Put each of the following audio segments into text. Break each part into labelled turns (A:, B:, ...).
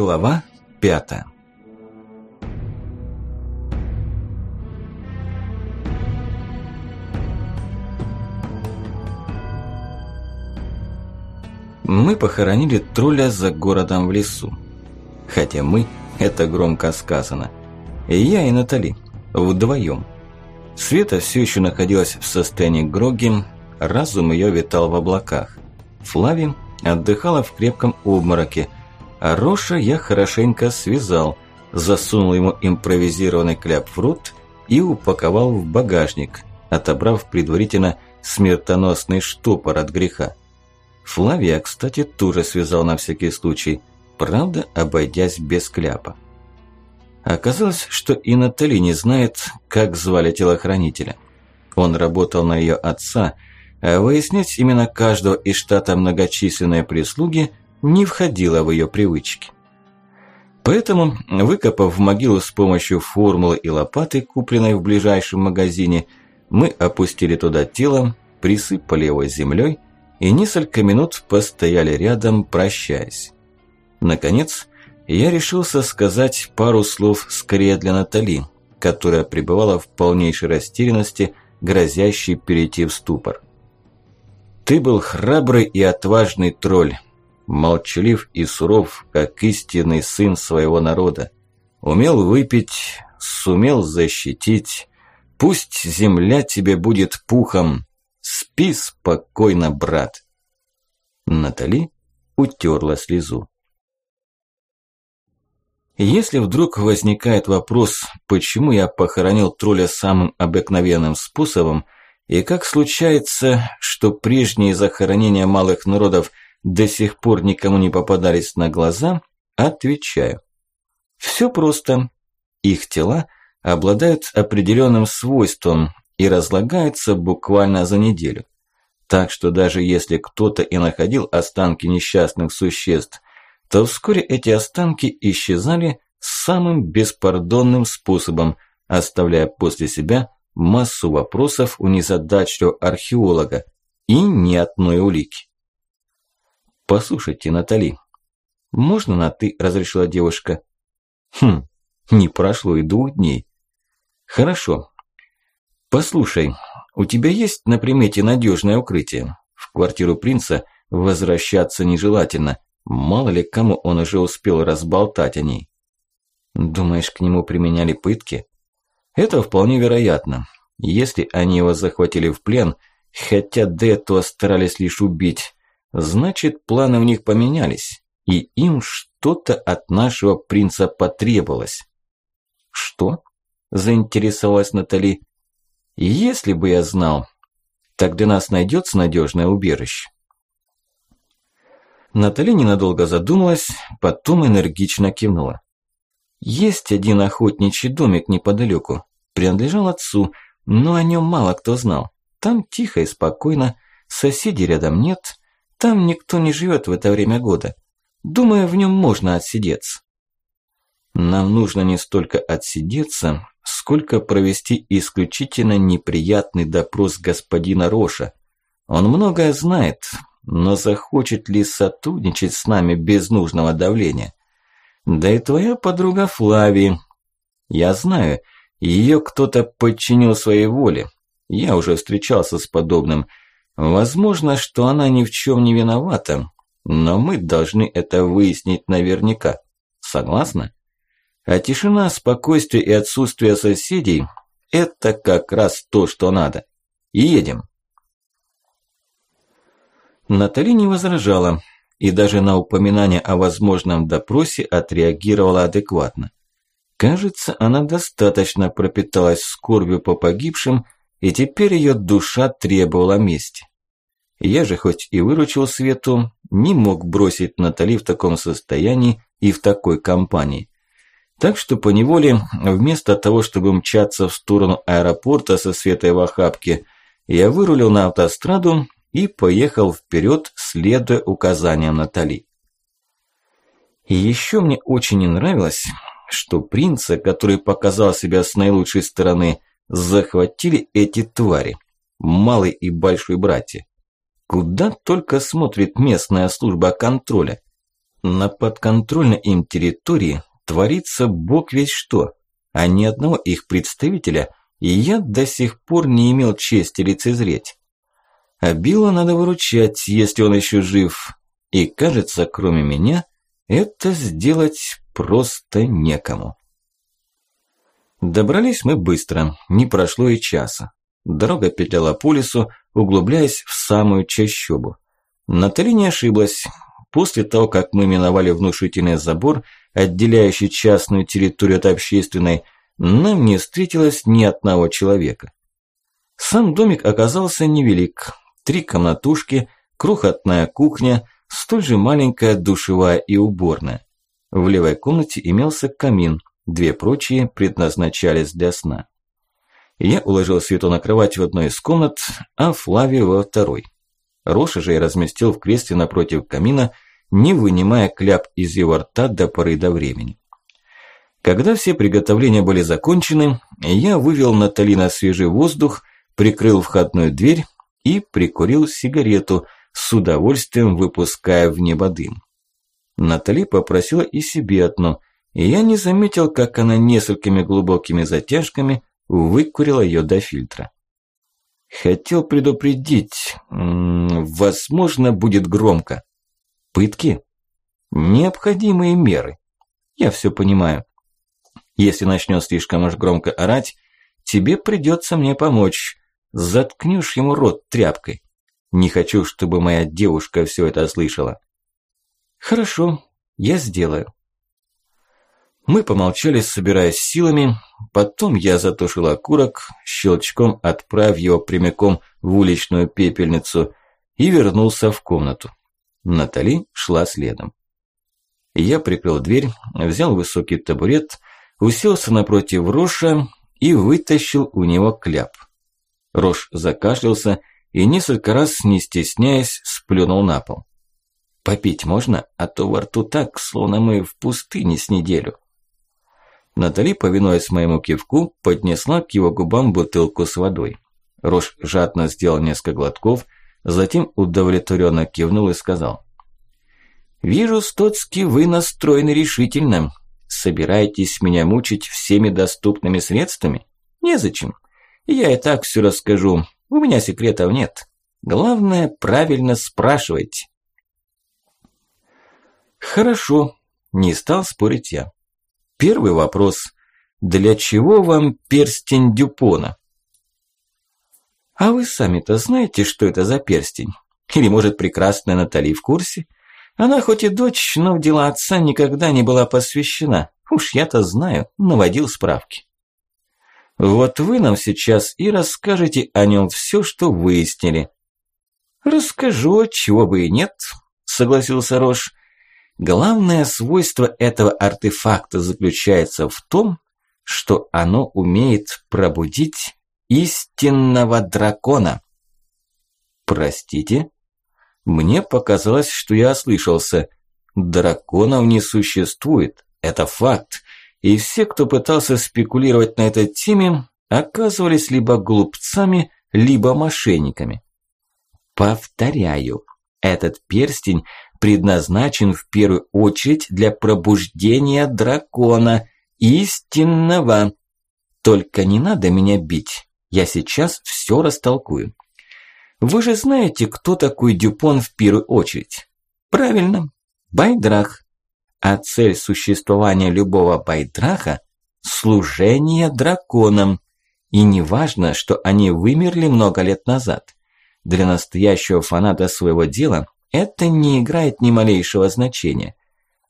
A: Глава пятая Мы похоронили тролля за городом в лесу. Хотя мы, это громко сказано. И я, и Натали. Вдвоем. Света все еще находилась в состоянии гроги, разум ее витал в облаках. Флави отдыхала в крепком обмороке, а Роша я хорошенько связал, засунул ему импровизированный кляп в рот и упаковал в багажник, отобрав предварительно смертоносный штопор от греха. Флавия, кстати, тоже связал на всякий случай, правда, обойдясь без кляпа. Оказалось, что и Натали не знает, как звали телохранителя. Он работал на ее отца – а выяснять именно каждого из штата многочисленной прислуги не входило в ее привычки. Поэтому, выкопав в могилу с помощью формулы и лопаты, купленной в ближайшем магазине, мы опустили туда тело, присыпали его землей и несколько минут постояли рядом, прощаясь. Наконец, я решился сказать пару слов скорее для Натали, которая пребывала в полнейшей растерянности, грозящей перейти в ступор. Ты был храбрый и отважный тролль, молчалив и суров, как истинный сын своего народа. Умел выпить, сумел защитить. Пусть земля тебе будет пухом. Спи спокойно, брат. Натали утерла слезу. Если вдруг возникает вопрос, почему я похоронил тролля самым обыкновенным способом – и как случается, что прежние захоронения малых народов до сих пор никому не попадались на глаза, отвечаю. Все просто. Их тела обладают определенным свойством и разлагаются буквально за неделю. Так что даже если кто-то и находил останки несчастных существ, то вскоре эти останки исчезали самым беспардонным способом, оставляя после себя массу вопросов у незадачливого археолога и ни одной улики. «Послушайте, Натали, можно на «ты» разрешила девушка?» «Хм, не прошло и двух дней». «Хорошо. Послушай, у тебя есть на примете надежное укрытие? В квартиру принца возвращаться нежелательно. Мало ли кому он уже успел разболтать о ней». «Думаешь, к нему применяли пытки?» Это вполне вероятно. Если они его захватили в плен, хотя до старались лишь убить, значит планы у них поменялись, и им что-то от нашего принца потребовалось. Что? Заинтересовалась Натали. Если бы я знал, для нас найдется надежное убежище. Натали ненадолго задумалась, потом энергично кивнула. Есть один охотничий домик неподалеку. Принадлежал отцу, но о нем мало кто знал. Там тихо и спокойно, соседей рядом нет, там никто не живет в это время года. Думаю, в нем можно отсидеться. Нам нужно не столько отсидеться, сколько провести исключительно неприятный допрос господина Роша. Он многое знает, но захочет ли сотрудничать с нами без нужного давления? Да и твоя подруга Флави. Я знаю, ее кто-то подчинил своей воле. Я уже встречался с подобным. Возможно, что она ни в чем не виновата, но мы должны это выяснить наверняка. Согласна? А тишина, спокойствие и отсутствие соседей – это как раз то, что надо. Едем. Натали не возражала и даже на упоминание о возможном допросе отреагировала адекватно. Кажется, она достаточно пропиталась скорбью по погибшим, и теперь ее душа требовала мести. Я же хоть и выручил Свету, не мог бросить Натали в таком состоянии и в такой компании. Так что поневоле, вместо того, чтобы мчаться в сторону аэропорта со Светой в охапке, я вырулил на автостраду и поехал вперед, следуя указаниям Натали. И еще мне очень не нравилось, что принца, который показал себя с наилучшей стороны, захватили эти твари, малый и большой братья. Куда только смотрит местная служба контроля. На подконтрольной им территории творится бог весь что, а ни одного их представителя я до сих пор не имел чести лицезреть. А Билла надо выручать, если он еще жив. И кажется, кроме меня, это сделать просто некому. Добрались мы быстро, не прошло и часа. Дорога петляла по лесу, углубляясь в самую чащобу. Натали не ошиблась. После того, как мы миновали внушительный забор, отделяющий частную территорию от общественной, нам не встретилось ни одного человека. Сам домик оказался невелик. Три комнатушки, крохотная кухня, столь же маленькая душевая и уборная. В левой комнате имелся камин, две прочие предназначались для сна. Я уложил Свету на кровать в одной из комнат, а Флавию во второй. Роша же я разместил в кресле напротив камина, не вынимая кляп из его рта до поры до времени. Когда все приготовления были закончены, я вывел Натали на свежий воздух, прикрыл входную дверь и прикурил сигарету, с удовольствием выпуская в небо дым. Натали попросила и себе одну, и я не заметил, как она несколькими глубокими затяжками выкурила ее до фильтра. Хотел предупредить, возможно, будет громко. Пытки? Необходимые меры. Я все понимаю. Если начнет слишком уж громко орать, тебе придется мне помочь. Заткнешь ему рот тряпкой. Не хочу, чтобы моя девушка все это слышала. Хорошо, я сделаю. Мы помолчали, собираясь силами, потом я затушил окурок, щелчком отправив его прямиком в уличную пепельницу и вернулся в комнату. Натали шла следом. Я прикрыл дверь, взял высокий табурет, уселся напротив Роша и вытащил у него кляп. Рош закашлялся и несколько раз, не стесняясь, сплюнул на пол. «Попить можно, а то во рту так, словно мы в пустыне с неделю». Натали, повинуясь моему кивку, поднесла к его губам бутылку с водой. Рош жадно сделал несколько глотков, затем удовлетворенно кивнул и сказал. «Вижу, Стоцкий, вы настроены решительно. Собираетесь меня мучить всеми доступными средствами? Незачем. Я и так все расскажу. У меня секретов нет. Главное, правильно спрашивайте». «Хорошо», – не стал спорить я. Первый вопрос. Для чего вам перстень Дюпона? А вы сами-то знаете, что это за перстень? Или, может, прекрасная Натали в курсе? Она хоть и дочь, но в дела отца никогда не была посвящена. Уж я-то знаю, наводил справки. Вот вы нам сейчас и расскажете о нем все, что выяснили. Расскажу, чего бы и нет, согласился Рош. Главное свойство этого артефакта заключается в том, что оно умеет пробудить истинного дракона. Простите? Мне показалось, что я ослышался. Драконов не существует, это факт. И все, кто пытался спекулировать на этой теме, оказывались либо глупцами, либо мошенниками. Повторяю, этот перстень предназначен в первую очередь для пробуждения дракона, истинного. Только не надо меня бить, я сейчас все растолкую. Вы же знаете, кто такой Дюпон в первую очередь? Правильно, Байдрах. А цель существования любого Байдраха – служение драконам. И не важно, что они вымерли много лет назад. Для настоящего фаната своего дела это не играет ни малейшего значения.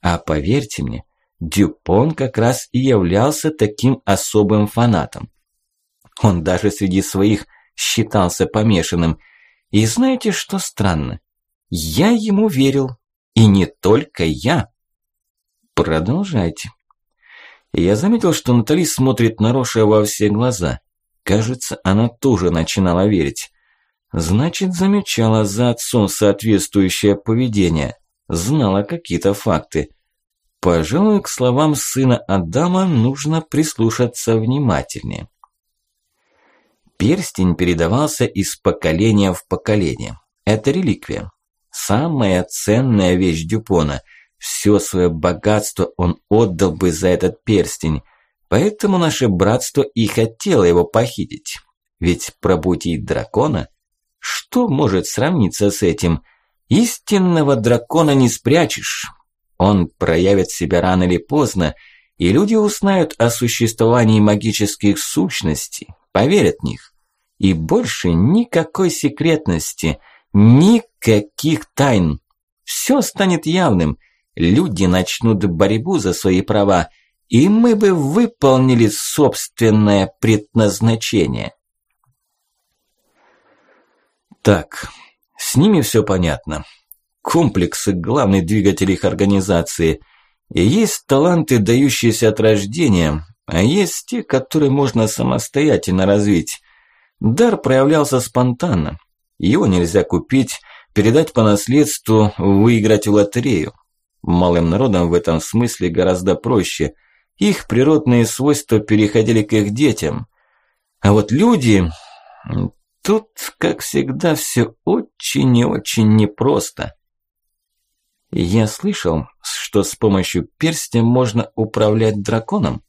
A: А поверьте мне, Дюпон как раз и являлся таким особым фанатом. Он даже среди своих считался помешанным. И знаете, что странно? Я ему верил. И не только я. Продолжайте. Я заметил, что Натали смотрит на Роша во все глаза. Кажется, она тоже начинала верить. Значит, замечала за отцом соответствующее поведение, знала какие-то факты. Пожалуй, к словам сына Адама нужно прислушаться внимательнее. Перстень передавался из поколения в поколение. Это реликвия. Самая ценная вещь Дюпона. Все свое богатство он отдал бы за этот перстень. Поэтому наше братство и хотело его похитить. Ведь пробудить дракона? Что может сравниться с этим? Истинного дракона не спрячешь. Он проявит себя рано или поздно, и люди узнают о существовании магических сущностей, поверят в них. И больше никакой секретности, никаких тайн. Все станет явным. Люди начнут борьбу за свои права, и мы бы выполнили собственное предназначение. Так, с ними все понятно. Комплексы – главный двигатель их организации. И есть таланты, дающиеся от рождения, а есть те, которые можно самостоятельно развить. Дар проявлялся спонтанно. Его нельзя купить, передать по наследству, выиграть в лотерею. Малым народам в этом смысле гораздо проще. Их природные свойства переходили к их детям. А вот люди... Тут, как всегда, все очень и очень непросто. Я слышал, что с помощью перстня можно управлять драконом.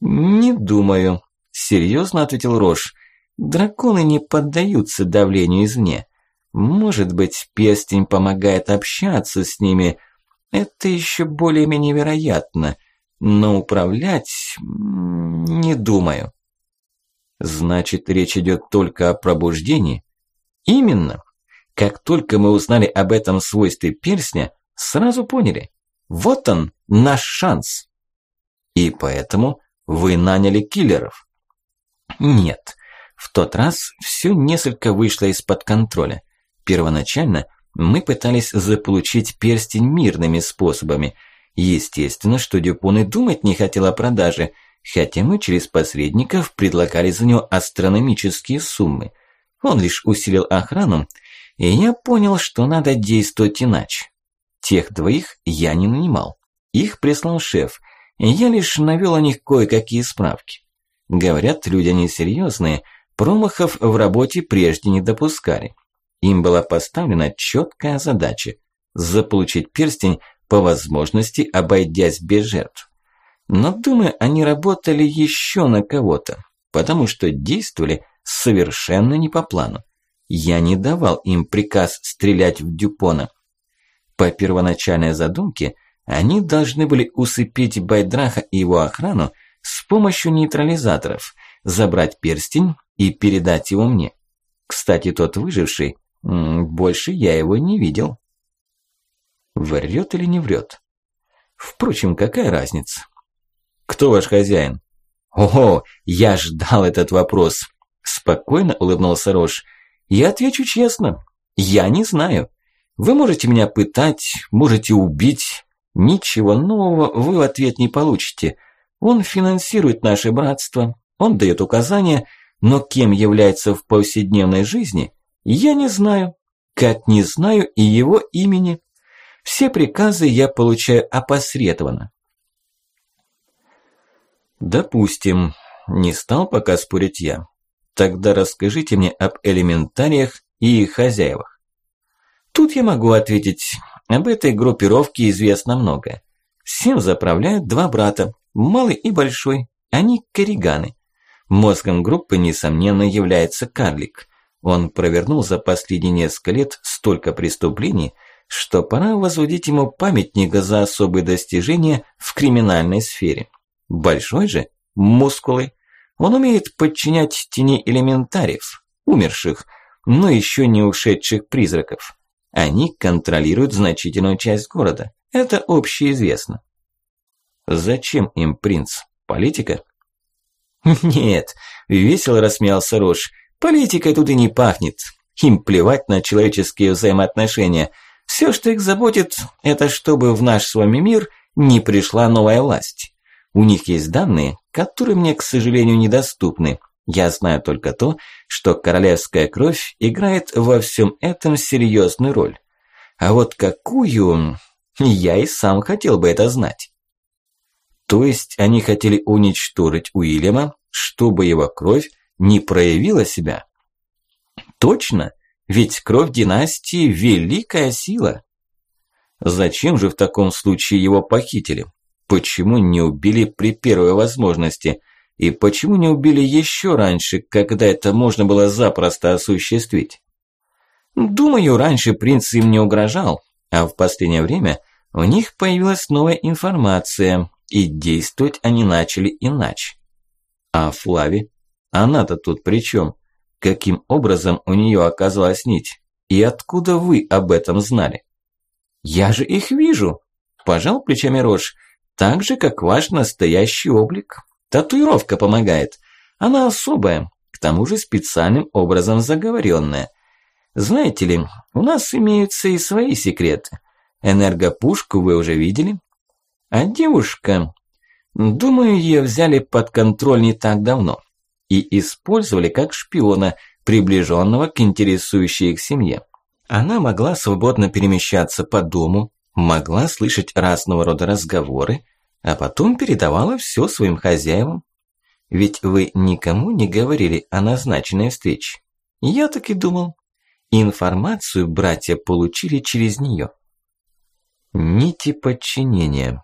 A: Не думаю, серьезно ответил Рош. Драконы не поддаются давлению извне. Может быть, перстень помогает общаться с ними. Это еще более-менее вероятно. Но управлять не думаю. Значит, речь идет только о пробуждении? Именно. Как только мы узнали об этом свойстве перстня, сразу поняли. Вот он, наш шанс. И поэтому вы наняли киллеров? Нет. В тот раз все несколько вышло из-под контроля. Первоначально мы пытались заполучить перстень мирными способами. Естественно, что Дюпон и думать не хотел о продаже – хотя мы через посредников предлагали за него астрономические суммы. Он лишь усилил охрану, и я понял, что надо действовать иначе. Тех двоих я не нанимал. Их прислал шеф, и я лишь навел о них кое-какие справки. Говорят, люди они серьезные, промахов в работе прежде не допускали. Им была поставлена четкая задача – заполучить перстень по возможности, обойдясь без жертв. Но, думаю, они работали еще на кого-то, потому что действовали совершенно не по плану. Я не давал им приказ стрелять в Дюпона. По первоначальной задумке, они должны были усыпить Байдраха и его охрану с помощью нейтрализаторов, забрать перстень и передать его мне. Кстати, тот выживший, больше я его не видел. Врет или не врет? Впрочем, какая разница? Кто ваш хозяин? Ого, я ждал этот вопрос. Спокойно улыбнулся Рош. Я отвечу честно. Я не знаю. Вы можете меня пытать, можете убить. Ничего нового вы в ответ не получите. Он финансирует наше братство, он дает указания, но кем является в повседневной жизни, я не знаю. Как не знаю и его имени. Все приказы я получаю опосредованно. Допустим, не стал пока спорить я. Тогда расскажите мне об элементариях и их хозяевах. Тут я могу ответить, об этой группировке известно многое. Всем заправляют два брата, малый и большой, они корриганы. Мозгом группы, несомненно, является карлик. Он провернул за последние несколько лет столько преступлений, что пора возводить ему памятник за особые достижения в криминальной сфере. Большой же – мускулы. Он умеет подчинять тени элементариев, умерших, но еще не ушедших призраков. Они контролируют значительную часть города. Это общеизвестно. Зачем им принц? Политика? Нет, весело рассмеялся Рош. Политикой тут и не пахнет. Им плевать на человеческие взаимоотношения. Все, что их заботит, это чтобы в наш с вами мир не пришла новая власть. У них есть данные, которые мне, к сожалению, недоступны. Я знаю только то, что королевская кровь играет во всем этом серьезную роль. А вот какую, я и сам хотел бы это знать. То есть они хотели уничтожить Уильяма, чтобы его кровь не проявила себя? Точно, ведь кровь династии – великая сила. Зачем же в таком случае его похитили? Почему не убили при первой возможности? И почему не убили еще раньше, когда это можно было запросто осуществить? Думаю, раньше принц им не угрожал, а в последнее время у них появилась новая информация, и действовать они начали иначе. А Флави? Она-то тут при чем? Каким образом у нее оказалась нить? И откуда вы об этом знали? Я же их вижу, пожал плечами Рош, так же, как ваш настоящий облик. Татуировка помогает. Она особая, к тому же специальным образом заговоренная. Знаете ли, у нас имеются и свои секреты. Энергопушку вы уже видели? А девушка, думаю, ее взяли под контроль не так давно и использовали как шпиона, приближенного к интересующей их семье. Она могла свободно перемещаться по дому, могла слышать разного рода разговоры, а потом передавала все своим хозяевам. Ведь вы никому не говорили о назначенной встрече. Я так и думал. Информацию братья получили через нее. Нити подчинения.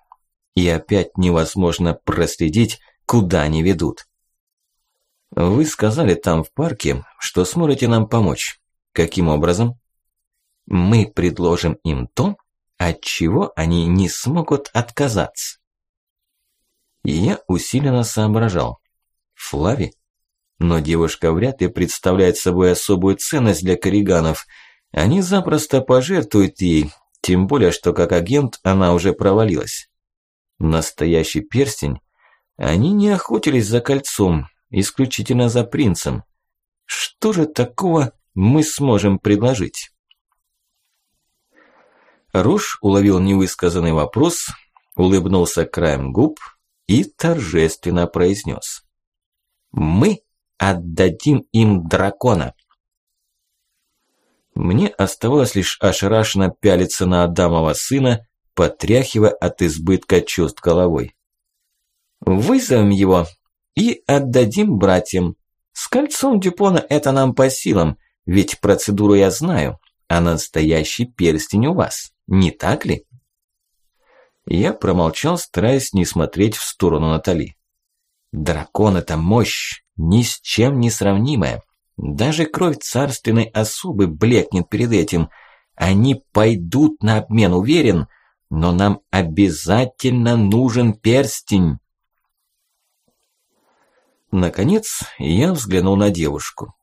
A: И опять невозможно проследить, куда они ведут. Вы сказали там в парке, что сможете нам помочь. Каким образом? Мы предложим им то, от чего они не смогут отказаться. Я усиленно соображал. Флави? Но девушка вряд ли представляет собой особую ценность для корриганов. Они запросто пожертвуют ей, тем более, что как агент она уже провалилась. Настоящий перстень? Они не охотились за кольцом, исключительно за принцем. Что же такого мы сможем предложить? Руш уловил невысказанный вопрос, улыбнулся краем губ и торжественно произнес. «Мы отдадим им дракона!» Мне оставалось лишь ошарашенно пялиться на Адамова сына, потряхивая от избытка чувств головой. «Вызовем его и отдадим братьям. С кольцом Дюпона это нам по силам, ведь процедуру я знаю, а настоящий перстень у вас, не так ли?» Я промолчал, стараясь не смотреть в сторону Натали. «Дракон – это мощь, ни с чем не сравнимая. Даже кровь царственной особы блекнет перед этим. Они пойдут на обмен, уверен, но нам обязательно нужен перстень. Наконец, я взглянул на девушку.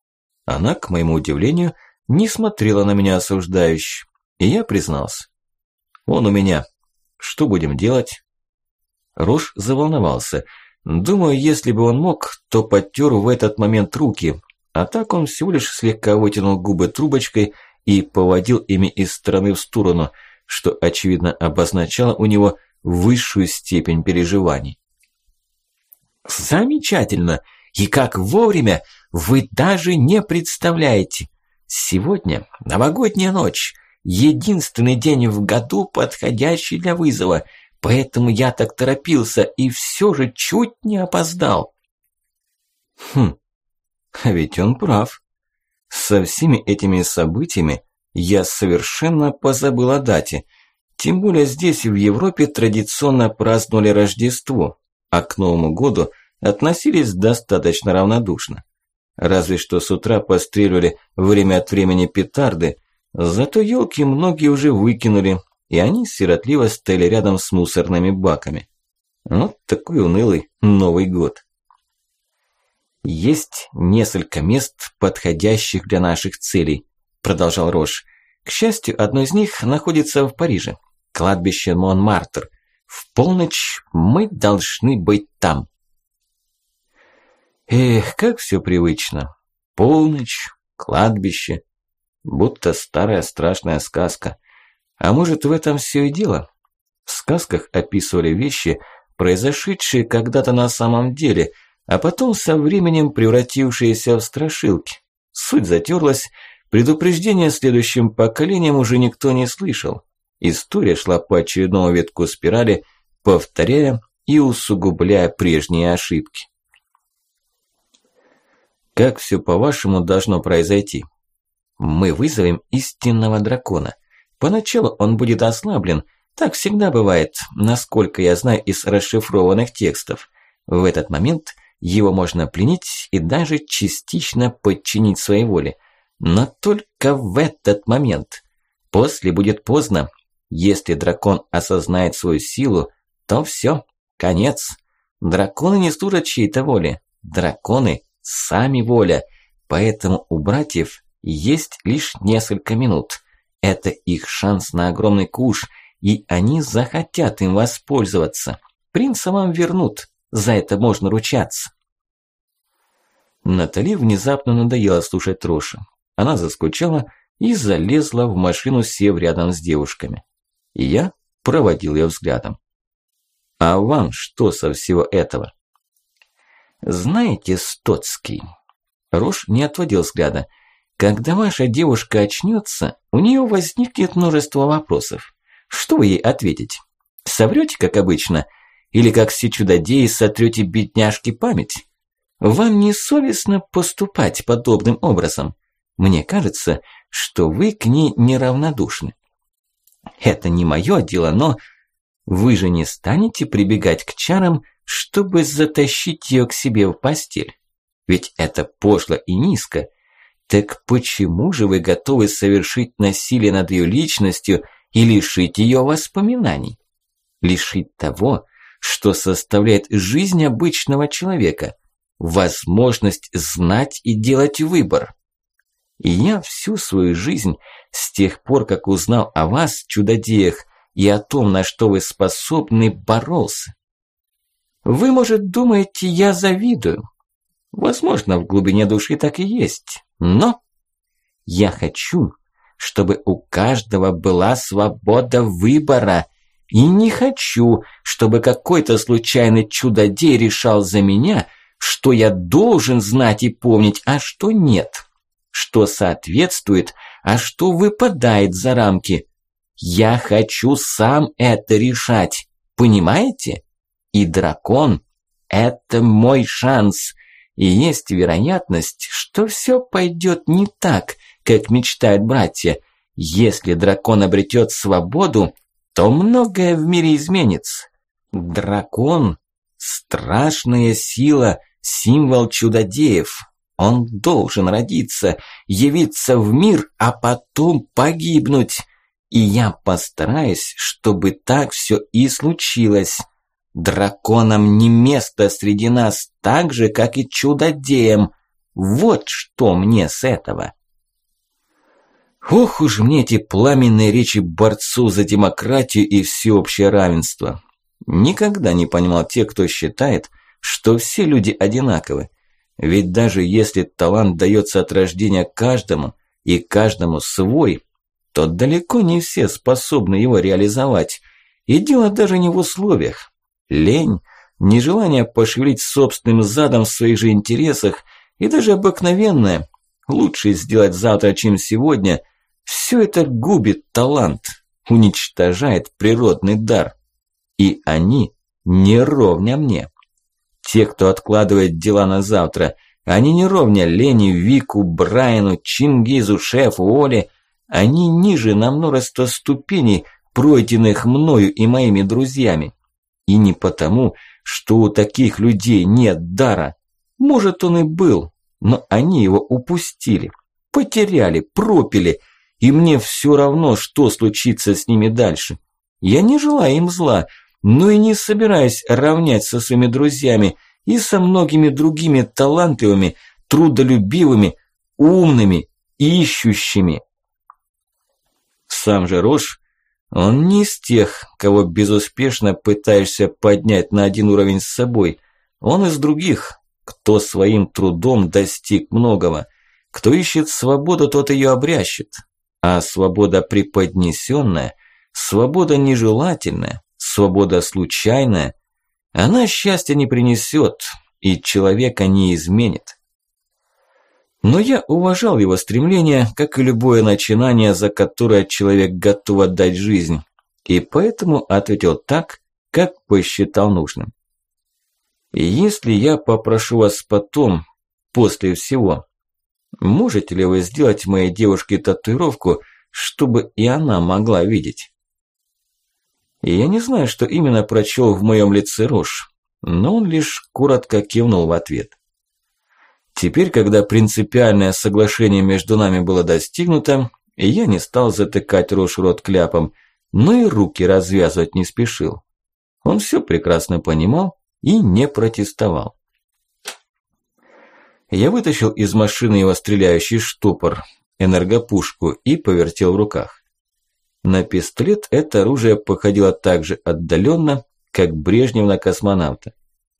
A: Она, к моему удивлению, не смотрела на меня осуждающе, и я признался. «Он у меня. Что будем делать?» Рош заволновался. Думаю, если бы он мог, то подтер в этот момент руки, а так он всего лишь слегка вытянул губы трубочкой и поводил ими из стороны в сторону, что очевидно обозначало у него высшую степень переживаний. «Замечательно! И как вовремя! Вы даже не представляете! Сегодня новогодняя ночь, единственный день в году, подходящий для вызова, поэтому я так торопился и все же чуть не опоздал». «Хм, а ведь он прав. Со всеми этими событиями я совершенно позабыл о дате. Тем более здесь, в Европе, традиционно праздновали Рождество, а к Новому году относились достаточно равнодушно. Разве что с утра постреливали время от времени петарды, зато елки многие уже выкинули, и они сиротливо стояли рядом с мусорными баками. Вот такой унылый Новый год. «Есть несколько мест, подходящих для наших целей», – продолжал Рош. «К счастью, одно из них находится в Париже. Кладбище Монмартр. В полночь мы должны быть там». Эх, как все привычно. Полночь, кладбище. Будто старая страшная сказка. А может, в этом все и дело? В сказках описывали вещи, произошедшие когда-то на самом деле – а потом со временем превратившиеся в страшилки. Суть затерлась, предупреждения следующим поколениям уже никто не слышал. История шла по очередному ветку спирали, повторяя и усугубляя прежние ошибки. Как все по-вашему должно произойти? Мы вызовем истинного дракона. Поначалу он будет ослаблен, Так всегда бывает, насколько я знаю из расшифрованных текстов. В этот момент его можно пленить и даже частично подчинить своей воле. Но только в этот момент. После будет поздно. Если дракон осознает свою силу, то все, конец. Драконы не служат чьей-то воле. Драконы – сами воля. Поэтому у братьев есть лишь несколько минут. Это их шанс на огромный куш, и они захотят им воспользоваться. Принца вам вернут, за это можно ручаться. Натали внезапно надоело слушать Троша. Она заскучала и залезла в машину, сев рядом с девушками. Я проводил ее взглядом. «А вам что со всего этого?» «Знаете, Стоцкий...» Рош не отводил взгляда. Когда ваша девушка очнется, у нее возникнет множество вопросов. Что вы ей ответите? Соврете, как обычно? Или как все чудодеи сотрете бедняжке память? Вам не совестно поступать подобным образом? Мне кажется, что вы к ней неравнодушны. Это не мое дело, но вы же не станете прибегать к чарам, чтобы затащить ее к себе в постель. Ведь это пошло и низко, так почему же вы готовы совершить насилие над ее личностью и лишить ее воспоминаний? Лишить того, что составляет жизнь обычного человека, возможность знать и делать выбор. И я всю свою жизнь, с тех пор, как узнал о вас, чудодеях, и о том, на что вы способны, боролся. Вы, может, думаете, я завидую? Возможно, в глубине души так и есть. Но я хочу, чтобы у каждого была свобода выбора. И не хочу, чтобы какой-то случайный чудодей решал за меня, что я должен знать и помнить, а что нет. Что соответствует, а что выпадает за рамки. Я хочу сам это решать. Понимаете? И дракон – это мой шанс – и есть вероятность, что все пойдет не так, как мечтают братья. Если дракон обретет свободу, то многое в мире изменится. Дракон – страшная сила, символ чудодеев. Он должен родиться, явиться в мир, а потом погибнуть. И я постараюсь, чтобы так все и случилось. Драконам не место среди нас, так же, как и чудодеям. Вот что мне с этого. Ох уж мне эти пламенные речи борцу за демократию и всеобщее равенство. Никогда не понимал тех, кто считает, что все люди одинаковы. Ведь даже если талант дается от рождения каждому, и каждому свой, то далеко не все способны его реализовать. И дело даже не в условиях. Лень, нежелание пошевелить собственным задом в своих же интересах и даже обыкновенное «лучше сделать завтра, чем сегодня» все это губит талант, уничтожает природный дар. И они не ровня мне. Те, кто откладывает дела на завтра, они не ровня Лене, Вику, Брайану, Чингизу, шефу, Оле. Они ниже на множество ступеней, пройденных мною и моими друзьями. И не потому, что у таких людей нет дара. Может, он и был, но они его упустили, потеряли, пропили, и мне все равно, что случится с ними дальше. Я не желаю им зла, но и не собираюсь равнять со своими друзьями и со многими другими талантливыми, трудолюбивыми, умными, ищущими. Сам же Рош он не из тех, кого безуспешно пытаешься поднять на один уровень с собой. Он из других, кто своим трудом достиг многого. Кто ищет свободу, тот ее обрящет. А свобода преподнесенная, свобода нежелательная, свобода случайная, она счастья не принесет и человека не изменит. Но я уважал его стремление, как и любое начинание, за которое человек готов отдать жизнь, и поэтому ответил так, как посчитал нужным. «Если я попрошу вас потом, после всего, можете ли вы сделать моей девушке татуировку, чтобы и она могла видеть?» Я не знаю, что именно прочел в моем лице Рош, но он лишь коротко кивнул в ответ. Теперь, когда принципиальное соглашение между нами было достигнуто, я не стал затыкать Рош рот кляпом, но и руки развязывать не спешил. Он все прекрасно понимал и не протестовал. Я вытащил из машины его стреляющий штопор, энергопушку и повертел в руках. На пистолет это оружие походило так же отдаленно, как Брежнев на космонавта.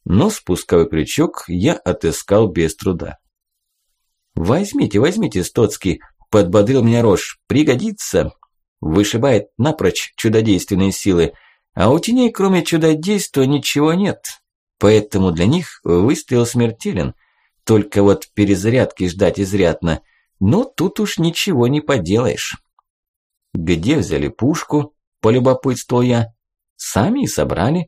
A: Но спусковой крючок я отыскал без труда. «Возьмите, возьмите, Стоцкий», – подбодрил меня Рош, – «пригодится». Вышибает напрочь чудодейственные силы, а у теней кроме чудодейства ничего нет. Поэтому для них выстрел смертелен. Только вот перезарядки ждать изрядно. Но тут уж ничего не поделаешь. Где взяли пушку? Полюбопытствовал я. Сами и собрали.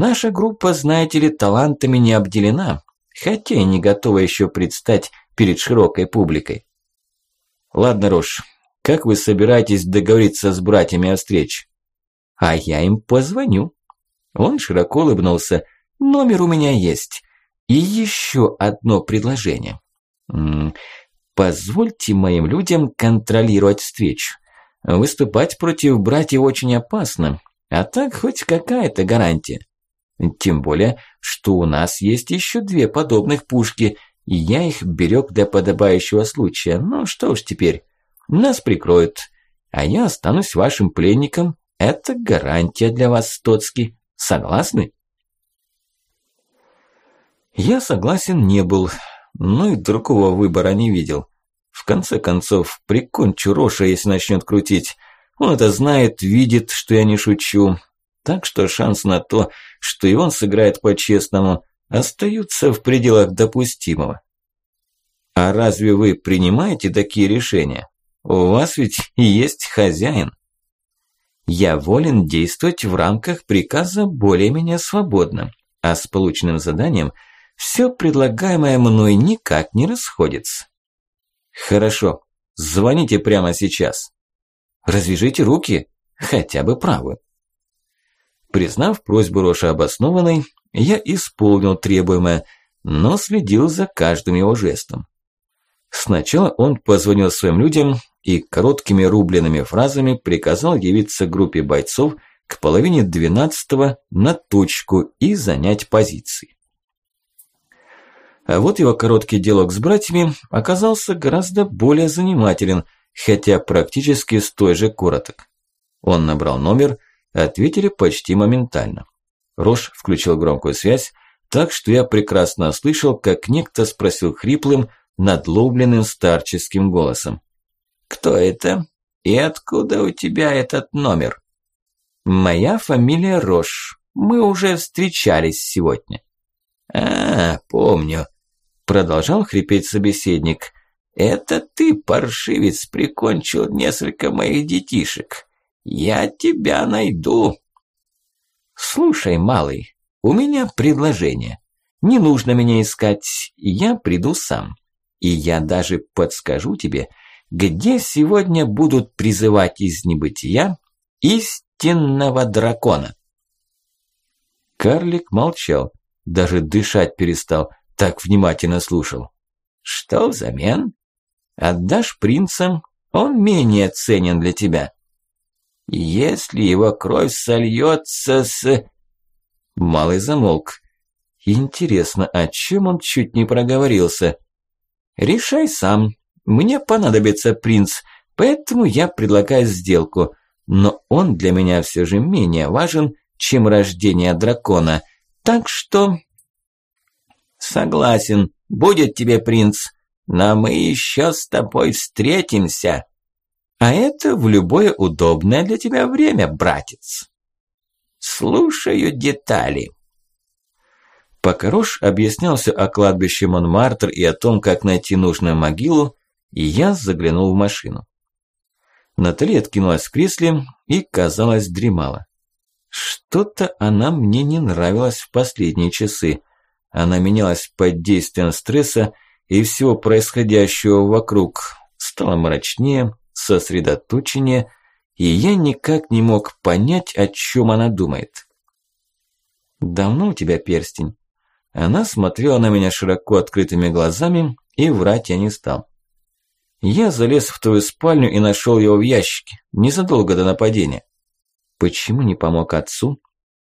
A: Наша группа, знаете ли, талантами не обделена. Хотя и не готова еще предстать перед широкой публикой. Ладно, Рош, как вы собираетесь договориться с братьями о встрече? А я им позвоню. Он широко улыбнулся. Номер у меня есть. И еще одно предложение. Позвольте моим людям контролировать встречу. Выступать против братьев очень опасно, а так хоть какая-то гарантия. Тем более, что у нас есть еще две подобных пушки, и я их берег для подобающего случая. Ну что ж теперь, нас прикроют, а я останусь вашим пленником. Это гарантия для вас, Стоцкий. Согласны? Я согласен не был, но и другого выбора не видел. В конце концов, прикончу Роша, если начнет крутить. Он это знает, видит, что я не шучу. Так что шанс на то, что и он сыграет по-честному, остаются в пределах допустимого. А разве вы принимаете такие решения? У вас ведь есть хозяин. Я волен действовать в рамках приказа более-менее свободно, а с полученным заданием все предлагаемое мной никак не расходится. Хорошо, звоните прямо сейчас. Развяжите руки, хотя бы правую. Признав просьбу Роша обоснованной, я исполнил требуемое, но следил за каждым его жестом. Сначала он позвонил своим людям и короткими рубленными фразами приказал явиться группе бойцов к половине двенадцатого на точку и занять позиции. А вот его короткий диалог с братьями оказался гораздо более занимателен, хотя практически с той же короток. Он набрал номер, ответили почти моментально. Рош включил громкую связь, так что я прекрасно слышал, как некто спросил хриплым, надломленным старческим голосом. «Кто это? И откуда у тебя этот номер?» «Моя фамилия Рош. Мы уже встречались сегодня». «А, помню. Продолжал хрипеть собеседник. «Это ты, паршивец, прикончил несколько моих детишек. Я тебя найду». «Слушай, малый, у меня предложение. Не нужно меня искать, я приду сам. И я даже подскажу тебе, где сегодня будут призывать из небытия истинного дракона». Карлик молчал, даже дышать перестал, так внимательно слушал. Что взамен? Отдашь принца, он менее ценен для тебя. Если его кровь сольется с... Малый замолк. Интересно, о чем он чуть не проговорился? Решай сам. Мне понадобится принц, поэтому я предлагаю сделку. Но он для меня все же менее важен, чем рождение дракона. Так что Согласен, будет тебе принц, но мы еще с тобой встретимся. А это в любое удобное для тебя время, братец. Слушаю детали. Пока Рош объяснялся о кладбище Монмартр и о том, как найти нужную могилу, и я заглянул в машину. Натали откинулась в кресле и, казалось, дремала. Что-то она мне не нравилась в последние часы. Она менялась под действием стресса и всего происходящего вокруг, стала мрачнее, сосредоточеннее и я никак не мог понять, о чем она думает. «Давно у тебя перстень?» Она смотрела на меня широко открытыми глазами, и врать я не стал. Я залез в твою спальню и нашел его в ящике, незадолго до нападения. Почему не помог отцу?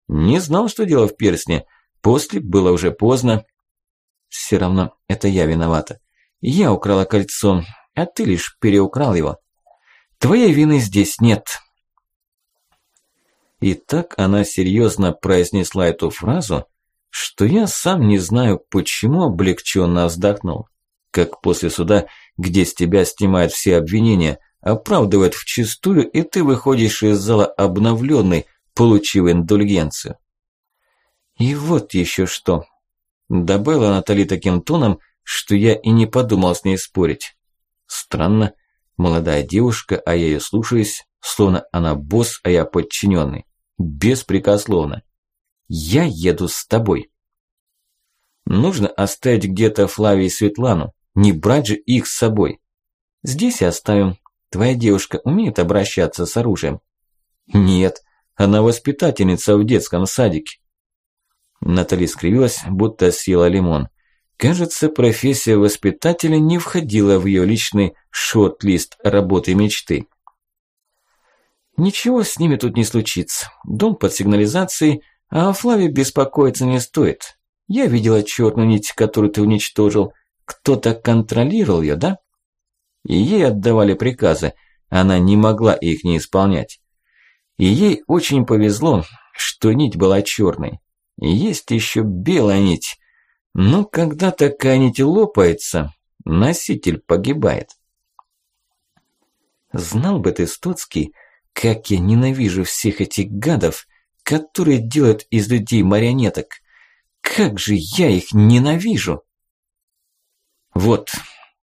A: Не знал, что дело в перстне. После было уже поздно. Все равно это я виновата. Я украла кольцо, а ты лишь переукрал его. Твоей вины здесь нет. И так она серьезно произнесла эту фразу, что я сам не знаю, почему облегченно вздохнул. Как после суда, где с тебя снимают все обвинения, оправдывают вчистую, и ты выходишь из зала обновленный, получив индульгенцию. И вот еще что. Добавила Натали таким тоном, что я и не подумал с ней спорить. Странно, молодая девушка, а я ее слушаюсь, словно она босс, а я подчиненный. Беспрекословно. Я еду с тобой. Нужно оставить где-то Флавию и Светлану, не брать же их с собой. Здесь и оставим. Твоя девушка умеет обращаться с оружием? Нет, она воспитательница в детском садике. Натали скривилась, будто съела лимон. Кажется, профессия воспитателя не входила в ее личный шот-лист работы мечты. Ничего с ними тут не случится. Дом под сигнализацией, а о Флаве беспокоиться не стоит. Я видела черную нить, которую ты уничтожил. Кто-то контролировал ее, да? И ей отдавали приказы, она не могла их не исполнять. И ей очень повезло, что нить была черной. Есть еще белая нить. Но когда такая нить лопается, носитель погибает. Знал бы ты, Стоцкий, как я ненавижу всех этих гадов, которые делают из людей марионеток. Как же я их ненавижу! Вот,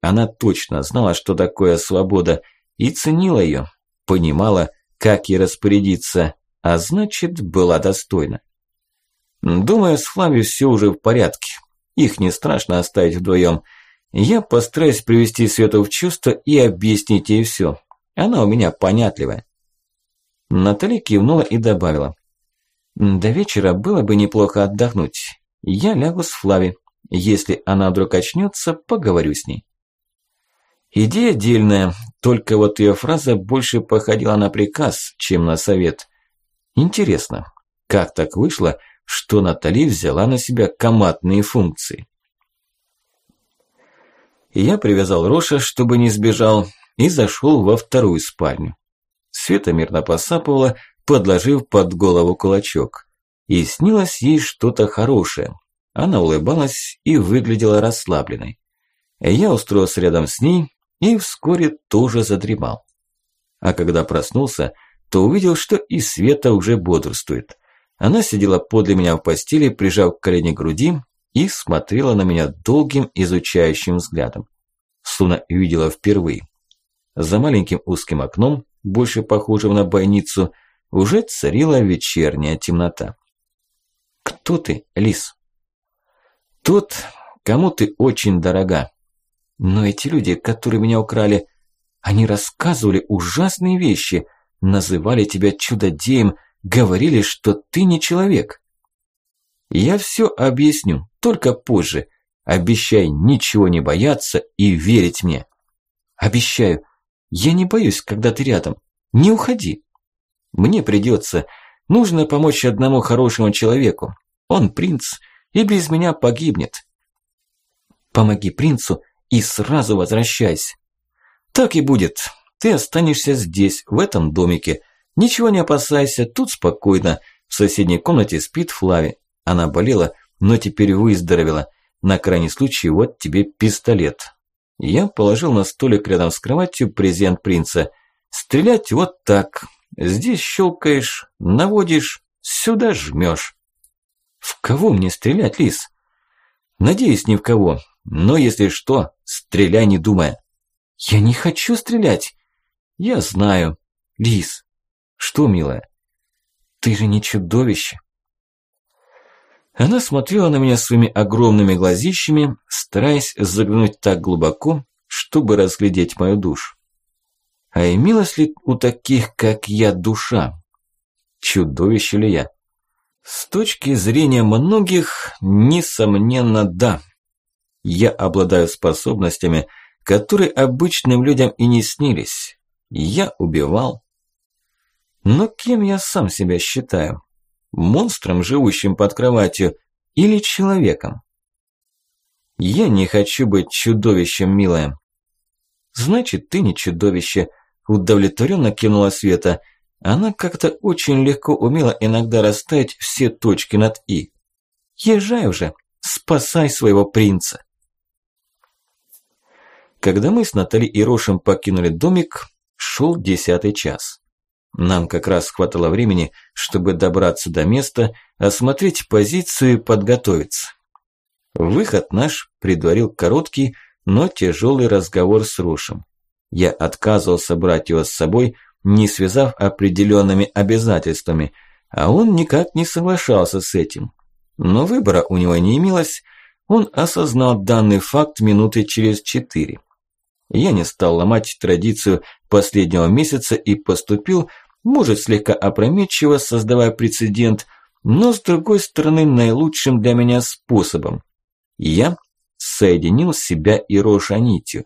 A: она точно знала, что такое свобода, и ценила ее, понимала, как ей распорядиться, а значит, была достойна. Думаю, с Флави все уже в порядке. Их не страшно оставить вдвоем. Я постараюсь привести Свету в чувство и объяснить ей все. Она у меня понятливая. Натали кивнула и добавила. До вечера было бы неплохо отдохнуть. Я лягу с Флави. Если она вдруг очнется, поговорю с ней. Идея дельная, только вот ее фраза больше походила на приказ, чем на совет. Интересно, как так вышло, что Натали взяла на себя командные функции. Я привязал Роша, чтобы не сбежал, и зашел во вторую спальню. Света мирно посапывала, подложив под голову кулачок. И снилось ей что-то хорошее. Она улыбалась и выглядела расслабленной. Я устроился рядом с ней и вскоре тоже задремал. А когда проснулся, то увидел, что и Света уже бодрствует. Она сидела подле меня в постели, прижав колени к груди и смотрела на меня долгим изучающим взглядом. Словно видела впервые. За маленьким узким окном, больше похожим на бойницу, уже царила вечерняя темнота. «Кто ты, Лис?» «Тот, кому ты очень дорога. Но эти люди, которые меня украли, они рассказывали ужасные вещи, называли тебя чудодеем, говорили, что ты не человек. Я все объясню, только позже. Обещай ничего не бояться и верить мне. Обещаю. Я не боюсь, когда ты рядом. Не уходи. Мне придется. Нужно помочь одному хорошему человеку. Он принц и без меня погибнет. Помоги принцу и сразу возвращайся. Так и будет. Ты останешься здесь, в этом домике, Ничего не опасайся, тут спокойно. В соседней комнате спит Флави. Она болела, но теперь выздоровела. На крайний случай вот тебе пистолет. Я положил на столик рядом с кроватью презент принца. Стрелять вот так. Здесь щелкаешь, наводишь, сюда жмешь. В кого мне стрелять, Лис? Надеюсь, ни в кого. Но если что, стреляй не думая. Я не хочу стрелять. Я знаю. Лис, что, милая? Ты же не чудовище. Она смотрела на меня своими огромными глазищами, стараясь заглянуть так глубоко, чтобы разглядеть мою душу. А имелась ли у таких, как я, душа? Чудовище ли я? С точки зрения многих, несомненно, да. Я обладаю способностями, которые обычным людям и не снились. Я убивал. Но кем я сам себя считаю? Монстром, живущим под кроватью, или человеком? Я не хочу быть чудовищем, милая. Значит, ты не чудовище, удовлетворенно кивнула Света. Она как-то очень легко умела иногда расставить все точки над «и». Езжай уже, спасай своего принца. Когда мы с Натальей и Рошем покинули домик, шел десятый час. Нам как раз хватало времени, чтобы добраться до места, осмотреть позицию и подготовиться. Выход наш предварил короткий, но тяжелый разговор с Рушем. Я отказывался брать его с собой, не связав определенными обязательствами, а он никак не соглашался с этим. Но выбора у него не имелось, он осознал данный факт минуты через четыре. Я не стал ломать традицию последнего месяца и поступил, может, слегка опрометчиво, создавая прецедент, но с другой стороны наилучшим для меня способом. Я соединил себя и Роша нитью.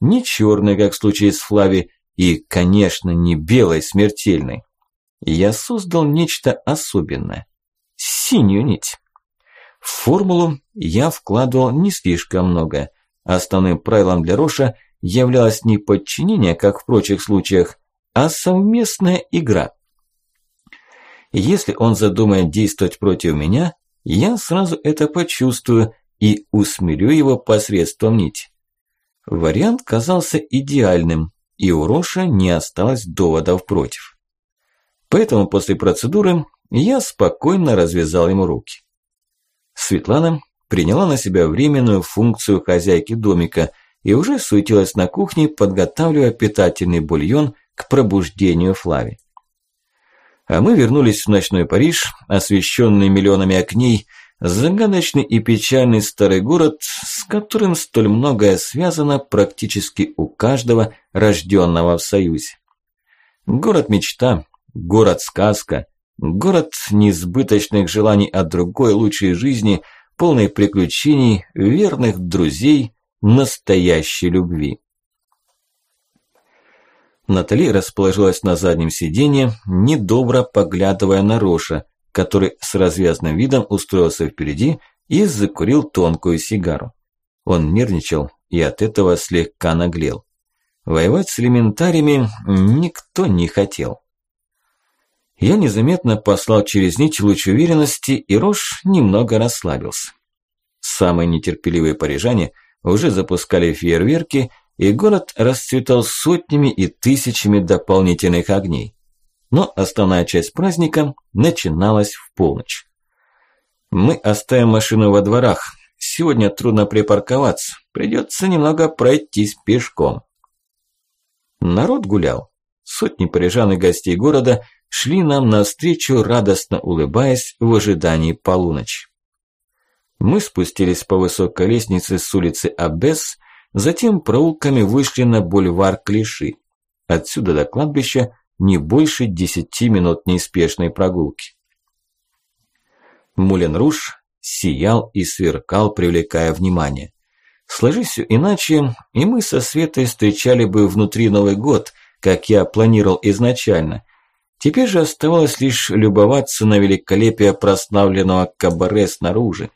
A: Не черной, как в случае с Флави, и, конечно, не белой смертельной. Я создал нечто особенное. Синюю нить. В формулу я вкладывал не слишком много. Основным правилом для Роша являлось не подчинение, как в прочих случаях, а совместная игра. Если он задумает действовать против меня, я сразу это почувствую и усмирю его посредством нити. Вариант казался идеальным, и у Роша не осталось доводов против. Поэтому после процедуры я спокойно развязал ему руки. Светлана приняла на себя временную функцию хозяйки домика и уже суетилась на кухне, подготавливая питательный бульон к пробуждению Флави. А мы вернулись в ночной Париж, освещенный миллионами огней, загадочный и печальный старый город, с которым столь многое связано практически у каждого, рожденного в Союзе. Город-мечта, город-сказка, город несбыточных желаний о другой лучшей жизни, полной приключений, верных друзей, настоящей любви. Натали расположилась на заднем сиденье, недобро поглядывая на Роша, который с развязным видом устроился впереди и закурил тонкую сигару. Он нервничал и от этого слегка наглел. Воевать с элементариями никто не хотел. Я незаметно послал через нить луч уверенности, и Рош немного расслабился. Самые нетерпеливые парижане уже запускали фейерверки и город расцветал сотнями и тысячами дополнительных огней. Но основная часть праздника начиналась в полночь. Мы оставим машину во дворах. Сегодня трудно припарковаться. Придется немного пройтись пешком. Народ гулял. Сотни парижан и гостей города шли нам навстречу, радостно улыбаясь в ожидании полуночи. Мы спустились по высокой лестнице с улицы Аббес Затем проулками вышли на бульвар Клиши. Отсюда до кладбища не больше десяти минут неспешной прогулки. Мулен Руш сиял и сверкал, привлекая внимание. Сложись иначе, и мы со Светой встречали бы внутри Новый год, как я планировал изначально. Теперь же оставалось лишь любоваться на великолепие прославленного кабаре снаружи.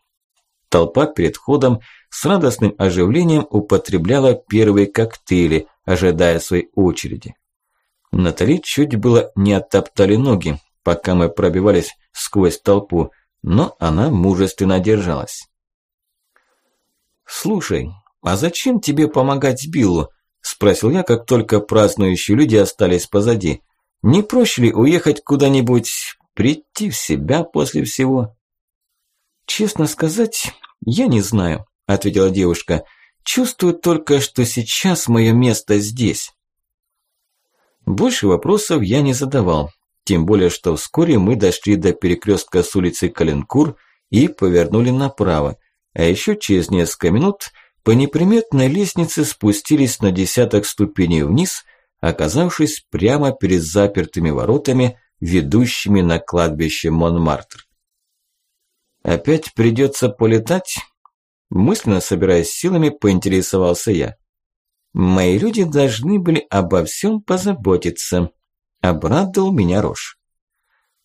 A: Толпа перед входом с радостным оживлением употребляла первые коктейли, ожидая своей очереди. Натали чуть было не оттоптали ноги, пока мы пробивались сквозь толпу, но она мужественно держалась. «Слушай, а зачем тебе помогать Биллу?» – спросил я, как только празднующие люди остались позади. «Не проще ли уехать куда-нибудь, прийти в себя после всего?» «Честно сказать, я не знаю», – ответила девушка. «Чувствую только, что сейчас мое место здесь». Больше вопросов я не задавал, тем более, что вскоре мы дошли до перекрестка с улицы Каленкур и повернули направо, а еще через несколько минут по неприметной лестнице спустились на десяток ступеней вниз, оказавшись прямо перед запертыми воротами, ведущими на кладбище Монмартр. «Опять придется полетать?» Мысленно собираясь силами, поинтересовался я. «Мои люди должны были обо всем позаботиться», – обрадовал меня Рош.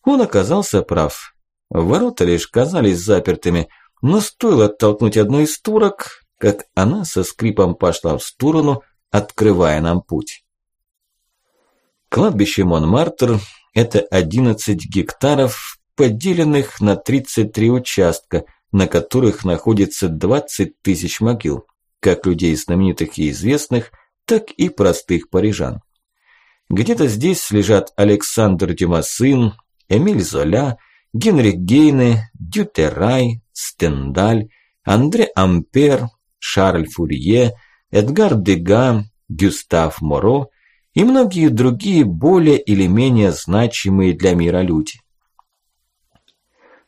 A: Он оказался прав. Ворота лишь казались запертыми, но стоило оттолкнуть одну из створок, как она со скрипом пошла в сторону, открывая нам путь. Кладбище Монмартр – это 11 гектаров, поделенных на 33 участка, на которых находится 20 тысяч могил, как людей знаменитых и известных, так и простых парижан. Где-то здесь лежат Александр Дюмасын, Эмиль Золя, Генрих Гейне, Дютерай, Стендаль, Андре Ампер, Шарль Фурье, Эдгар Дега, Гюстав Моро и многие другие более или менее значимые для мира люди.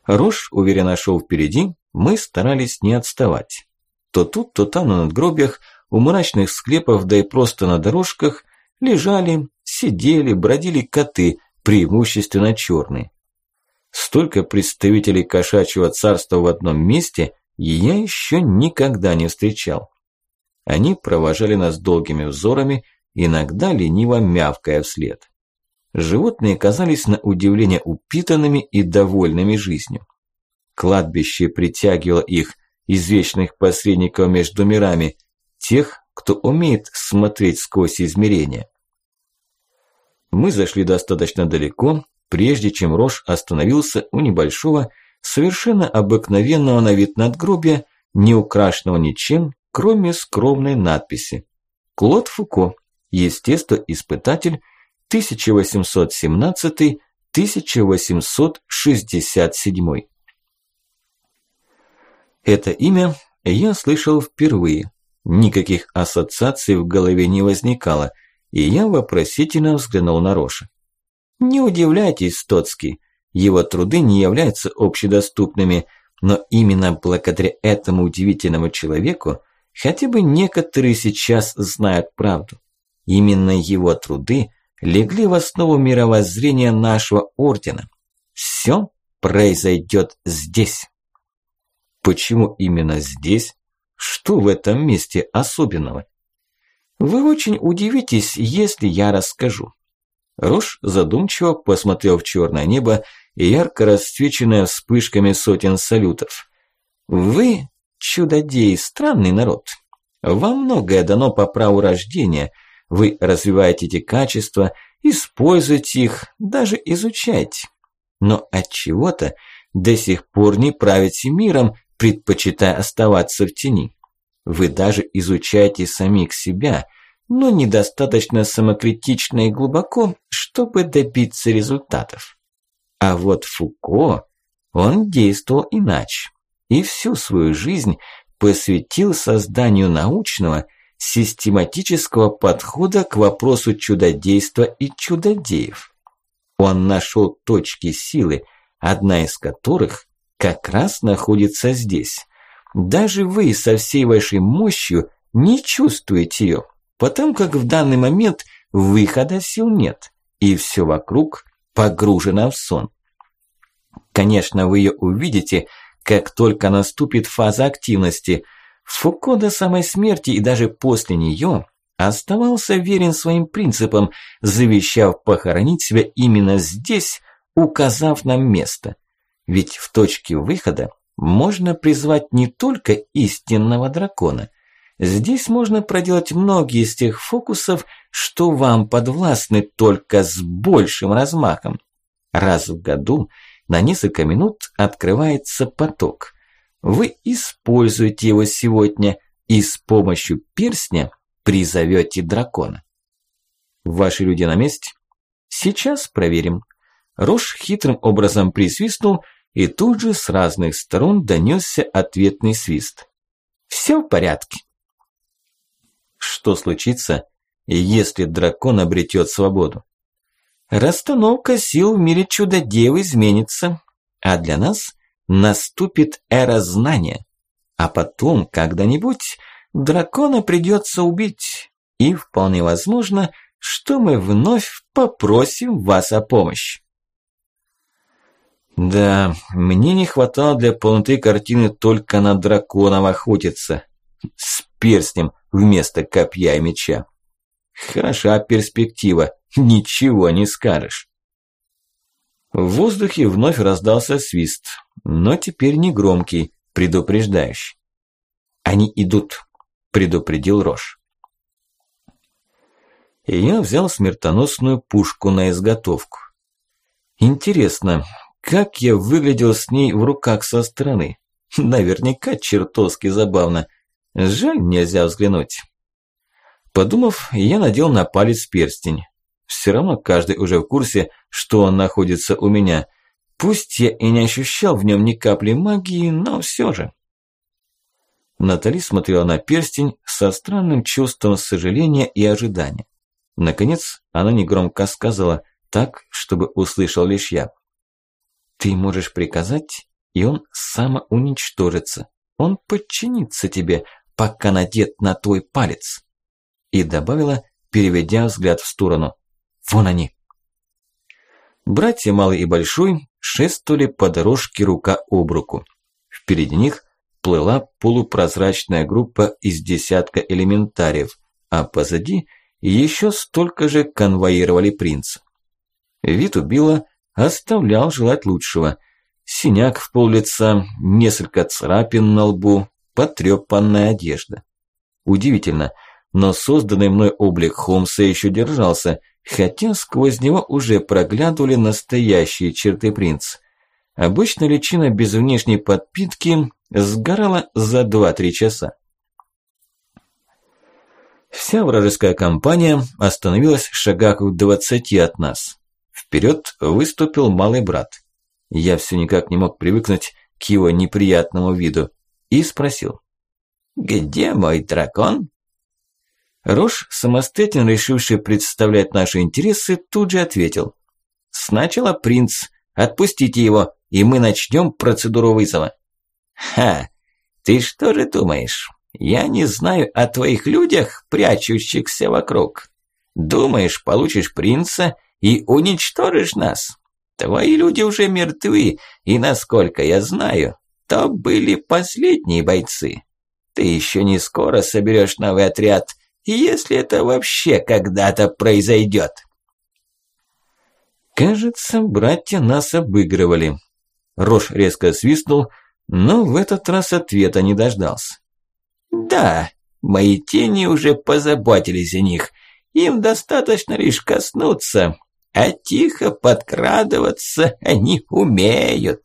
A: Рош уверенно шел впереди, мы старались не отставать. То тут, то там на надгробиях, у мрачных склепов, да и просто на дорожках лежали, сидели, бродили коты, преимущественно черные. Столько представителей кошачьего царства в одном месте я еще никогда не встречал. Они провожали нас долгими взорами, иногда лениво мявкая вслед. Животные казались на удивление упитанными и довольными жизнью. Кладбище притягивало их, извечных посредников между мирами, тех, кто умеет смотреть сквозь измерения. Мы зашли достаточно далеко, прежде чем Рош остановился у небольшого, совершенно обыкновенного на вид надгробия, не украшенного ничем, кроме скромной надписи. Клод Фуко, естествоиспытатель, 1817-1867. Это имя я слышал впервые. Никаких ассоциаций в голове не возникало, и я вопросительно взглянул на Роша. Не удивляйтесь, Стоцкий, его труды не являются общедоступными, но именно благодаря этому удивительному человеку хотя бы некоторые сейчас знают правду. Именно его труды легли в основу мировоззрения нашего ордена. Все произойдет здесь. Почему именно здесь? Что в этом месте особенного? Вы очень удивитесь, если я расскажу. Рош задумчиво посмотрел в черное небо, ярко расцвеченное вспышками сотен салютов. Вы, чудодей, странный народ. Вам многое дано по праву рождения. Вы развиваете эти качества, используете их, даже изучаете. Но от чего-то до сих пор не правите миром, предпочитая оставаться в тени. Вы даже изучаете самих себя, но недостаточно самокритично и глубоко, чтобы добиться результатов. А вот Фуко, он действовал иначе и всю свою жизнь посвятил созданию научного, систематического подхода к вопросу чудодейства и чудодеев. Он нашел точки силы, одна из которых как раз находится здесь. Даже вы со всей вашей мощью не чувствуете ее, потому как в данный момент выхода сил нет, и все вокруг погружено в сон. Конечно, вы ее увидите, как только наступит фаза активности. Фуко до самой смерти и даже после нее оставался верен своим принципам, завещав похоронить себя именно здесь, указав нам место. Ведь в точке выхода можно призвать не только истинного дракона. Здесь можно проделать многие из тех фокусов, что вам подвластны только с большим размахом. Раз в году на несколько минут открывается поток. Вы используете его сегодня и с помощью перстня призовете дракона. Ваши люди на месте? Сейчас проверим. Рош хитрым образом присвистнул, и тут же с разных сторон донесся ответный свист. Все в порядке. Что случится, если дракон обретет свободу? Расстановка сил в мире чудодеев изменится, а для нас наступит эра знания. А потом, когда-нибудь, дракона придется убить, и вполне возможно, что мы вновь попросим вас о помощи. Да, мне не хватало для полноты картины только на драконов охотиться. С перстнем вместо копья и меча. Хороша перспектива, ничего не скажешь. В воздухе вновь раздался свист, но теперь не громкий, предупреждающий. «Они идут», – предупредил Рош. Я взял смертоносную пушку на изготовку. Интересно, как я выглядел с ней в руках со стороны? Наверняка чертовски забавно. Жаль, нельзя взглянуть. Подумав, я надел на палец перстень. Все равно каждый уже в курсе, что он находится у меня. Пусть я и не ощущал в нем ни капли магии, но все же. Натали смотрела на перстень со странным чувством сожаления и ожидания. Наконец, она негромко сказала, так, чтобы услышал лишь я. «Ты можешь приказать, и он самоуничтожится. Он подчинится тебе, пока надет на твой палец». И добавила, переведя взгляд в сторону. «Вон они». Братья Малый и Большой шествовали по дорожке рука об руку. Впереди них плыла полупрозрачная группа из десятка элементариев, а позади еще столько же конвоировали принца. Вид убила оставлял желать лучшего. Синяк в пол лица, несколько царапин на лбу, потрёпанная одежда. Удивительно, но созданный мной облик Холмса еще держался, хотя сквозь него уже проглядывали настоящие черты принца. Обычно личина без внешней подпитки сгорала за 2-3 часа. Вся вражеская компания остановилась в шагах в двадцати от нас. Вперед выступил малый брат. Я все никак не мог привыкнуть к его неприятному виду и спросил. «Где мой дракон?» Рош, самостоятельно решивший представлять наши интересы, тут же ответил. «Сначала принц. Отпустите его, и мы начнем процедуру вызова». «Ха! Ты что же думаешь? Я не знаю о твоих людях, прячущихся вокруг. Думаешь, получишь принца и уничтожишь нас? Твои люди уже мертвы, и, насколько я знаю, то были последние бойцы. Ты еще не скоро соберешь новый отряд, если это вообще когда-то произойдет. Кажется, братья нас обыгрывали. Рош резко свистнул, но в этот раз ответа не дождался. Да, мои тени уже позаботились о них. Им достаточно лишь коснуться, а тихо подкрадываться они умеют.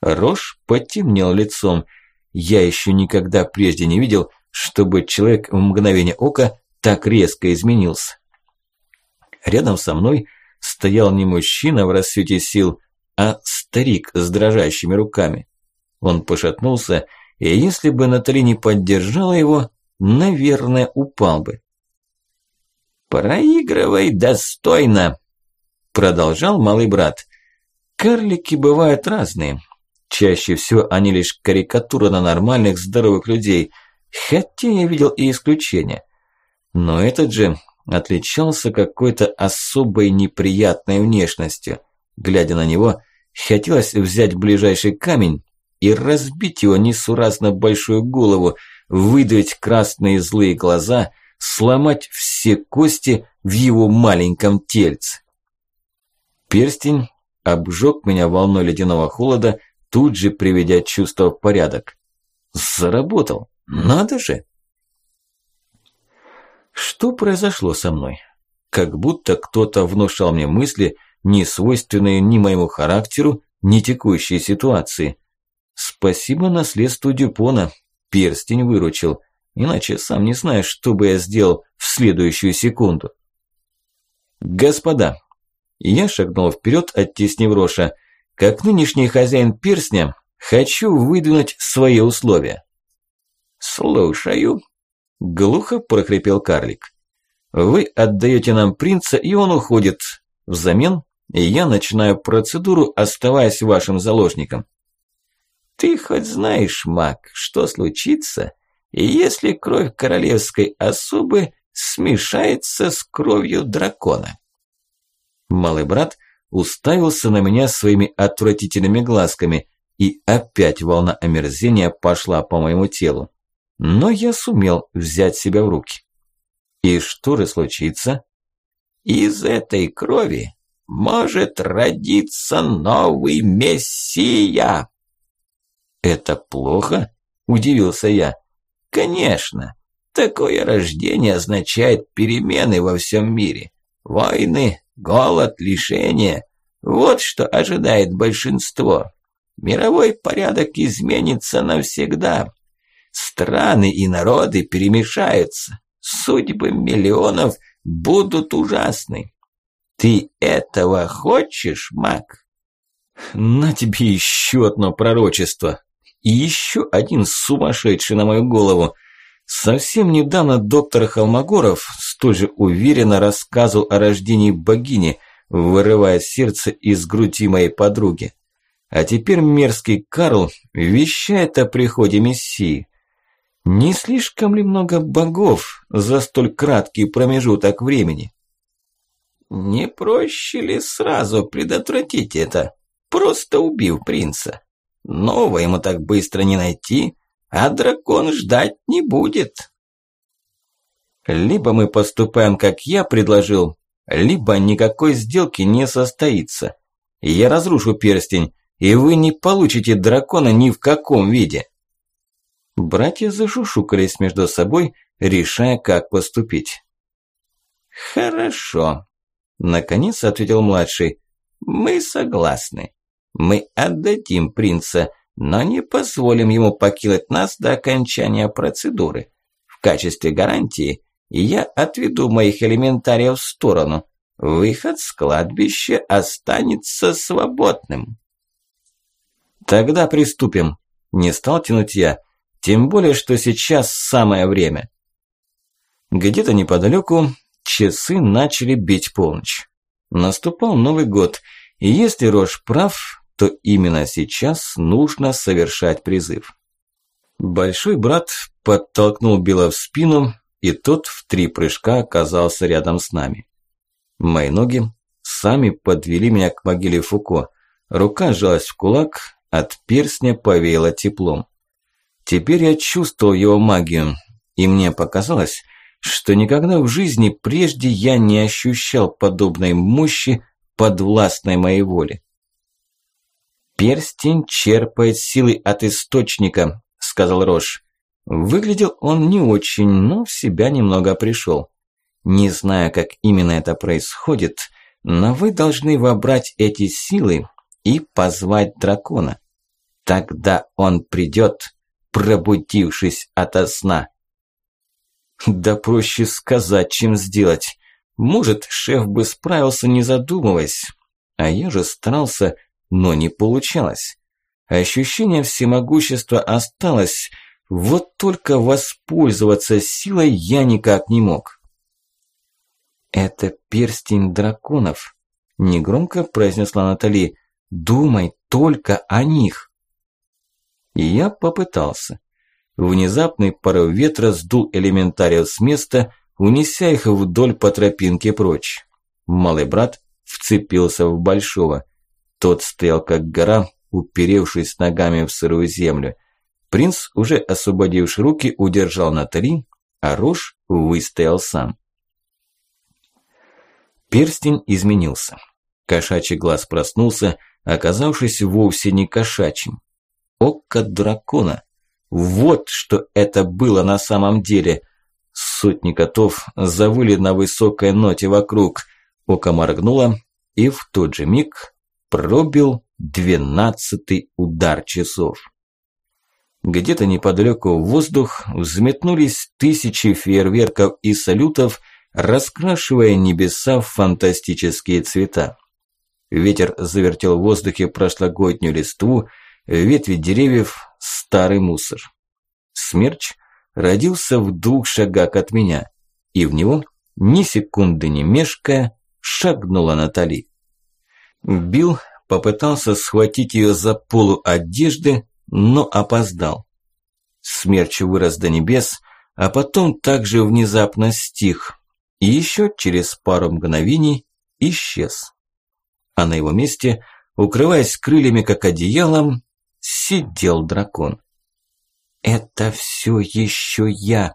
A: Рош потемнел лицом. Я еще никогда прежде не видел, чтобы человек в мгновение ока так резко изменился. Рядом со мной стоял не мужчина в рассвете сил, а старик с дрожащими руками. Он пошатнулся, и если бы Натали не поддержала его, наверное, упал бы. «Проигрывай достойно!» Продолжал малый брат. «Карлики бывают разные. Чаще всего они лишь карикатура на нормальных, здоровых людей, хотя я видел и исключения. Но этот же отличался какой-то особой неприятной внешностью. Глядя на него, хотелось взять ближайший камень и разбить его несуразно большую голову, выдавить красные злые глаза – сломать все кости в его маленьком тельце. Перстень обжег меня волной ледяного холода, тут же приведя чувство в порядок. Заработал, надо же! Что произошло со мной? Как будто кто-то внушал мне мысли, не свойственные ни моему характеру, ни текущей ситуации. Спасибо наследству Дюпона, перстень выручил. Иначе сам не знаю, что бы я сделал в следующую секунду. Господа, я шагнул вперед, оттеснив Роша. Как нынешний хозяин перстня, хочу выдвинуть свои условия. Слушаю. Глухо прохрипел карлик. Вы отдаете нам принца, и он уходит. Взамен я начинаю процедуру, оставаясь вашим заложником. Ты хоть знаешь, маг, что случится, если кровь королевской особы
B: смешается с кровью дракона.
A: Малый брат уставился на меня своими отвратительными глазками, и опять волна омерзения пошла по моему телу. Но я сумел взять себя в руки. И что же случится?
B: Из этой крови может родиться новый мессия.
A: Это плохо? Удивился я.
B: Конечно. Такое рождение означает перемены во всем мире. Войны, голод, лишения. Вот что ожидает большинство. Мировой порядок изменится навсегда. Страны и народы перемешаются. Судьбы миллионов будут ужасны. Ты этого хочешь, маг?
A: На тебе еще одно пророчество. И еще один сумасшедший на мою голову. Совсем недавно доктор Холмогоров столь же уверенно рассказывал о рождении богини, вырывая сердце из груди моей подруги. А теперь мерзкий Карл вещает о приходе Мессии. Не слишком ли много богов за столь краткий промежуток времени?
B: Не проще ли сразу предотвратить это, просто убив принца? Нового ему так быстро не найти, а дракон ждать не будет.
A: Либо мы поступаем, как я предложил, либо никакой сделки не состоится. Я разрушу перстень, и вы не получите дракона ни в каком виде. Братья зашушукались между собой, решая, как поступить.
B: «Хорошо», – наконец ответил младший. «Мы согласны. Мы отдадим принца, но не позволим ему покинуть нас до окончания процедуры. В качестве гарантии я отведу моих элементариев в сторону. Выход с кладбища останется свободным».
A: «Тогда приступим», – не стал тянуть я. Тем более, что сейчас самое время. Где-то неподалеку часы начали бить полночь. Наступал Новый год, и если Рош прав, то именно сейчас нужно совершать призыв. Большой брат подтолкнул Билла в спину, и тот в три прыжка оказался рядом с нами. Мои ноги сами подвели меня к могиле Фуко. Рука сжалась в кулак, от перстня повеяло теплом. Теперь я чувствовал его магию, и мне показалось, что никогда в жизни прежде я не ощущал подобной мощи подвластной моей воле. «Перстень черпает силы от источника», – сказал Рош. Выглядел он не очень, но в себя немного пришел. Не знаю, как именно это происходит, но вы должны вобрать эти силы и позвать дракона. Тогда он придет пробудившись ото сна. Да проще сказать, чем сделать. Может, шеф бы справился, не задумываясь. А я же старался, но не получалось. Ощущение всемогущества осталось, вот только воспользоваться силой я никак не мог. «Это перстень драконов», – негромко произнесла Натали. «Думай только о них». И я попытался. Внезапный порыв ветра сдул элементариев с места, унеся их вдоль по тропинке прочь. Малый брат вцепился в большого. Тот стоял как гора, уперевшись ногами в сырую землю. Принц, уже освободивший руки, удержал Натали, а Рош выстоял сам. Перстень изменился. Кошачий глаз проснулся, оказавшись вовсе не кошачьим. Око дракона. Вот что это было на самом деле. Сотни котов завыли на высокой ноте вокруг. Око моргнуло, и в тот же миг пробил двенадцатый удар часов. Где-то неподалеку в воздух взметнулись тысячи фейерверков и салютов, раскрашивая небеса в фантастические цвета. Ветер завертел в воздухе прошлогоднюю листву, ветви деревьев, старый мусор. Смерч родился в двух шагах от меня, и в него, ни секунды не мешкая, шагнула Натали. Билл попытался схватить ее за полу одежды, но опоздал. Смерч вырос до небес, а потом также внезапно стих и еще через пару мгновений исчез. А на его месте, укрываясь крыльями как одеялом, сидел дракон. «Это все еще я!»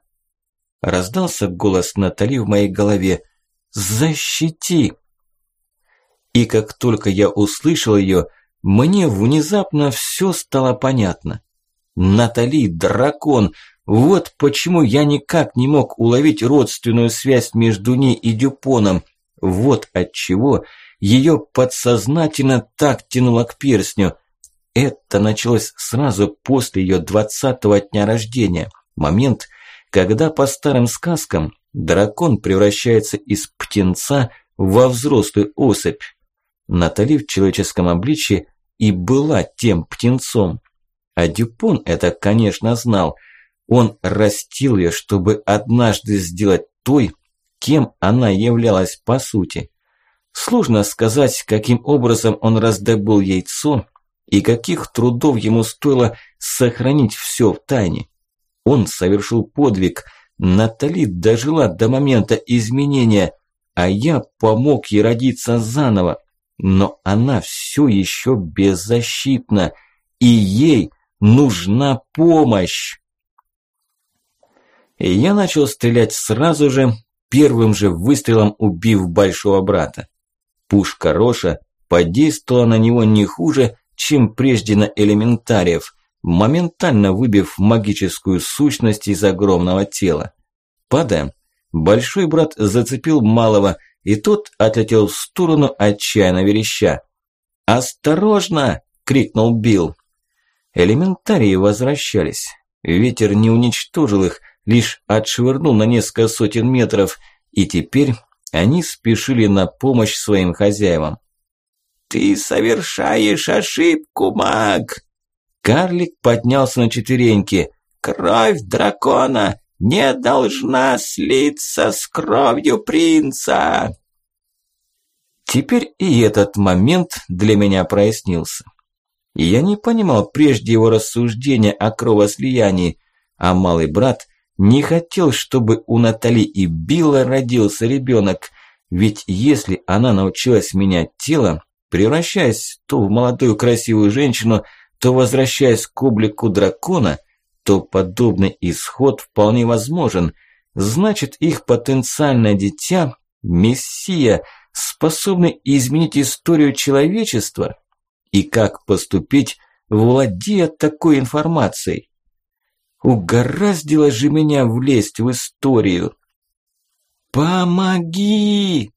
A: Раздался голос Натали в моей голове. «Защити!» И как только я услышал ее, мне внезапно все стало понятно. Натали – дракон. Вот почему я никак не мог уловить родственную связь между ней и Дюпоном. Вот отчего ее подсознательно так тянуло к перстню. Это началось сразу после ее двадцатого дня рождения. Момент, когда по старым сказкам дракон превращается из птенца во взрослую особь. Натали в человеческом обличье и была тем птенцом. А Дюпон это, конечно, знал. Он растил ее, чтобы однажды сделать той, кем она являлась по сути. Сложно сказать, каким образом он раздобыл яйцо и каких трудов ему стоило сохранить все в тайне. Он совершил подвиг, Натали дожила до момента изменения, а я помог ей родиться заново но она все еще беззащитна, и ей нужна помощь. Я начал стрелять сразу же, первым же выстрелом убив большого брата. Пушка Роша подействовала на него не хуже, чем прежде на элементариев, моментально выбив магическую сущность из огромного тела. Падая, большой брат зацепил малого, и тот отлетел в сторону, отчаянно вереща. «Осторожно!» – крикнул Билл. Элементарии возвращались. Ветер не уничтожил их, лишь отшвырнул на несколько сотен метров, и теперь они спешили на помощь своим хозяевам. «Ты совершаешь ошибку, маг!» Карлик поднялся на четвереньки. «Кровь дракона не должна слиться с кровью принца. Теперь и этот момент для меня прояснился. Я не понимал прежде его рассуждения о кровослиянии, а малый брат не хотел, чтобы у Натали и Билла родился ребенок, ведь если она научилась менять тело, превращаясь то в молодую красивую женщину, то возвращаясь к облику дракона – то подобный исход вполне возможен. Значит, их потенциальное дитя – мессия, способный изменить историю человечества? И как поступить, владея такой информацией? Угораздило же меня влезть в историю. «Помоги!»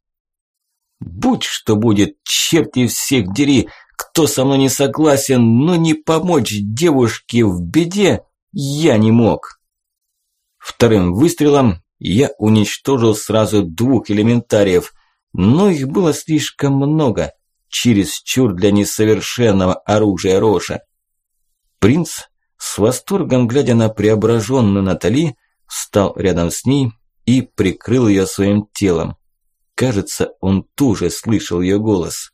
A: Будь что будет, черти всех дери, кто со мной не согласен, но не помочь девушке в беде, я не мог. Вторым выстрелом я уничтожил сразу двух элементариев, но их было слишком много, чересчур для несовершенного оружия Роша. Принц, с восторгом глядя на преображенную Натали, встал рядом с ней и прикрыл ее своим телом. Кажется, он тоже слышал ее голос.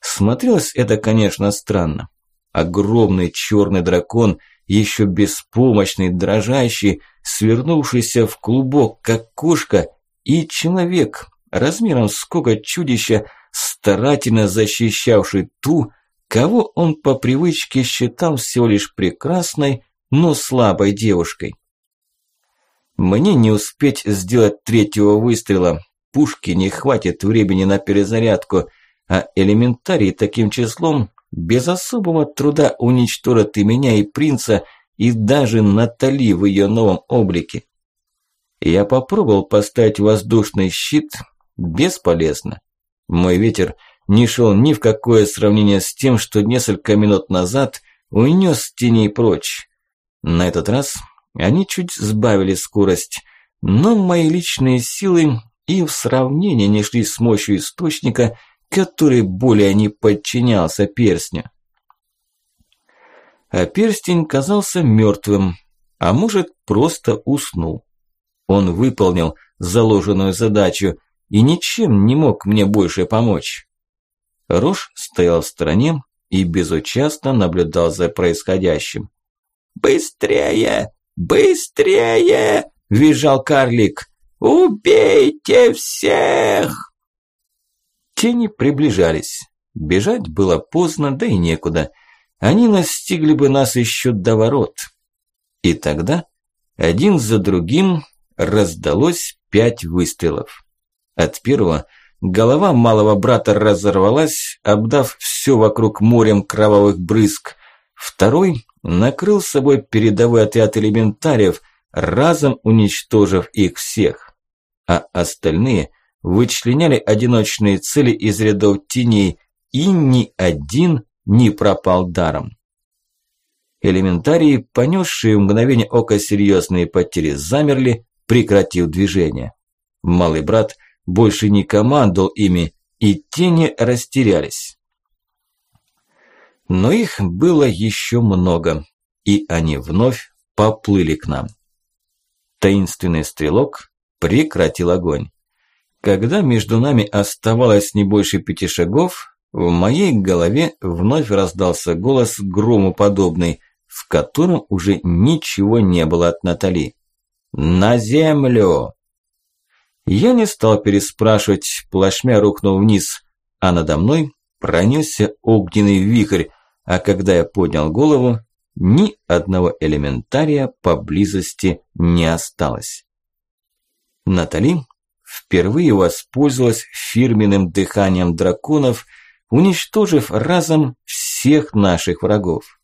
A: Смотрелось это, конечно, странно. Огромный черный дракон – еще беспомощный, дрожащий, свернувшийся в клубок, как кошка, и человек, размером с коготь чудища, старательно защищавший ту, кого он по привычке считал всего лишь прекрасной, но слабой девушкой. Мне не успеть сделать третьего выстрела, пушки не хватит времени на перезарядку, а элементарий таким числом без особого труда уничтожат и меня, и принца, и даже Натали в ее новом облике. Я попробовал поставить воздушный щит, бесполезно. Мой ветер не шел ни в какое сравнение с тем, что несколько минут назад унес теней прочь. На этот раз они чуть сбавили скорость, но мои личные силы и в сравнении не шли с мощью источника, который более не подчинялся перстню. А перстень казался мертвым, а может просто уснул. Он выполнил заложенную задачу и ничем не мог мне больше помочь. Рош стоял в стороне и безучастно наблюдал за происходящим. «Быстрее!
B: Быстрее!» – визжал карлик. «Убейте всех!»
A: Тени приближались. Бежать было поздно, да и некуда. Они настигли бы нас еще до ворот. И тогда один за другим раздалось пять выстрелов. От первого голова малого брата разорвалась, обдав все вокруг морем кровавых брызг. Второй накрыл собой передовой отряд элементариев, разом уничтожив их всех. А остальные вычленяли одиночные цели из рядов теней, и ни один не пропал даром. Элементарии, понесшие в мгновение ока серьезные потери, замерли, прекратив движение. Малый брат больше не командовал ими, и тени растерялись. Но их было еще много, и они вновь поплыли к нам. Таинственный стрелок прекратил огонь. Когда между нами оставалось не больше пяти шагов, в моей голове вновь раздался голос грому подобный, в котором уже ничего не было от Натали. «На землю!» Я не стал переспрашивать, плашмя рухнул вниз, а надо мной пронесся огненный вихрь, а когда я поднял голову, ни одного элементария поблизости не осталось. Натали впервые воспользовалась фирменным дыханием драконов, уничтожив разом всех наших врагов.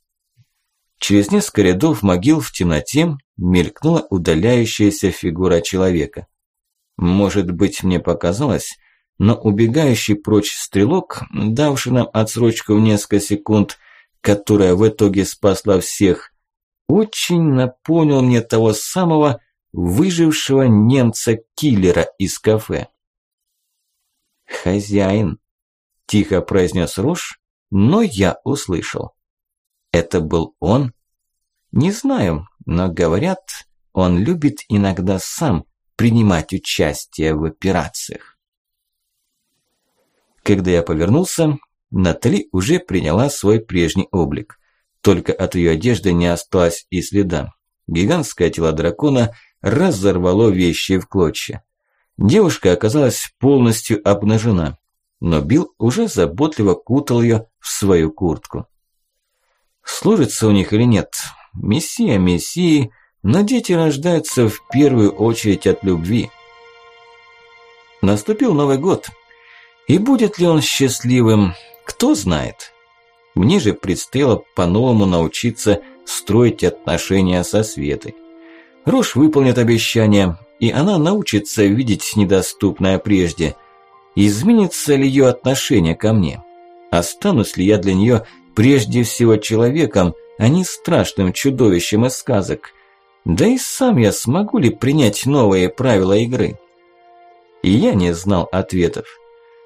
A: Через несколько рядов могил в темноте мелькнула удаляющаяся фигура человека. Может быть, мне показалось, но убегающий прочь стрелок, давший нам отсрочку в несколько секунд, которая в итоге спасла всех, очень напомнил мне того самого выжившего немца-киллера из кафе. «Хозяин», – тихо произнес Руш, но я услышал. Это был он? Не знаю, но говорят, он любит иногда сам принимать участие в операциях. Когда я повернулся, Натали уже приняла свой прежний облик. Только от ее одежды не осталось и следа. Гигантское тело дракона разорвало вещи в клочья. Девушка оказалась полностью обнажена, но Билл уже заботливо кутал ее в свою куртку. Служится у них или нет? Мессия мессии, но дети рождаются в первую очередь от любви. Наступил Новый год. И будет ли он счастливым, кто знает. Мне же предстояло по-новому научиться строить отношения со Светой. Рош выполнит обещание, и она научится видеть недоступное прежде. Изменится ли ее отношение ко мне? Останусь ли я для нее прежде всего человеком, а не страшным чудовищем из сказок. Да и сам я смогу ли принять новые правила игры? И я не знал ответов.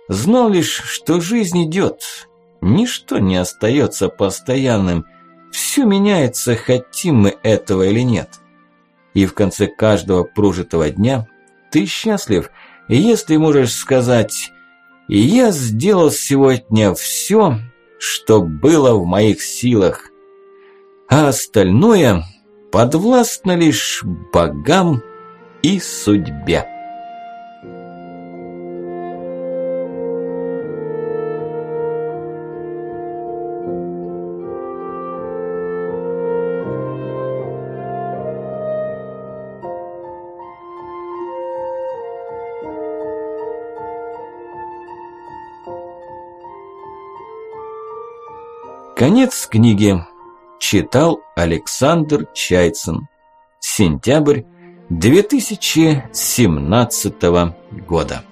A: Знал лишь, что жизнь идет. Ничто не остается постоянным. Все меняется, хотим мы этого или нет. И в конце каждого прожитого дня ты счастлив, если можешь сказать «Я сделал сегодня все, что было в моих силах, а остальное подвластно лишь богам и судьбе. Конец книги. Читал Александр Чайцин. Сентябрь 2017 года.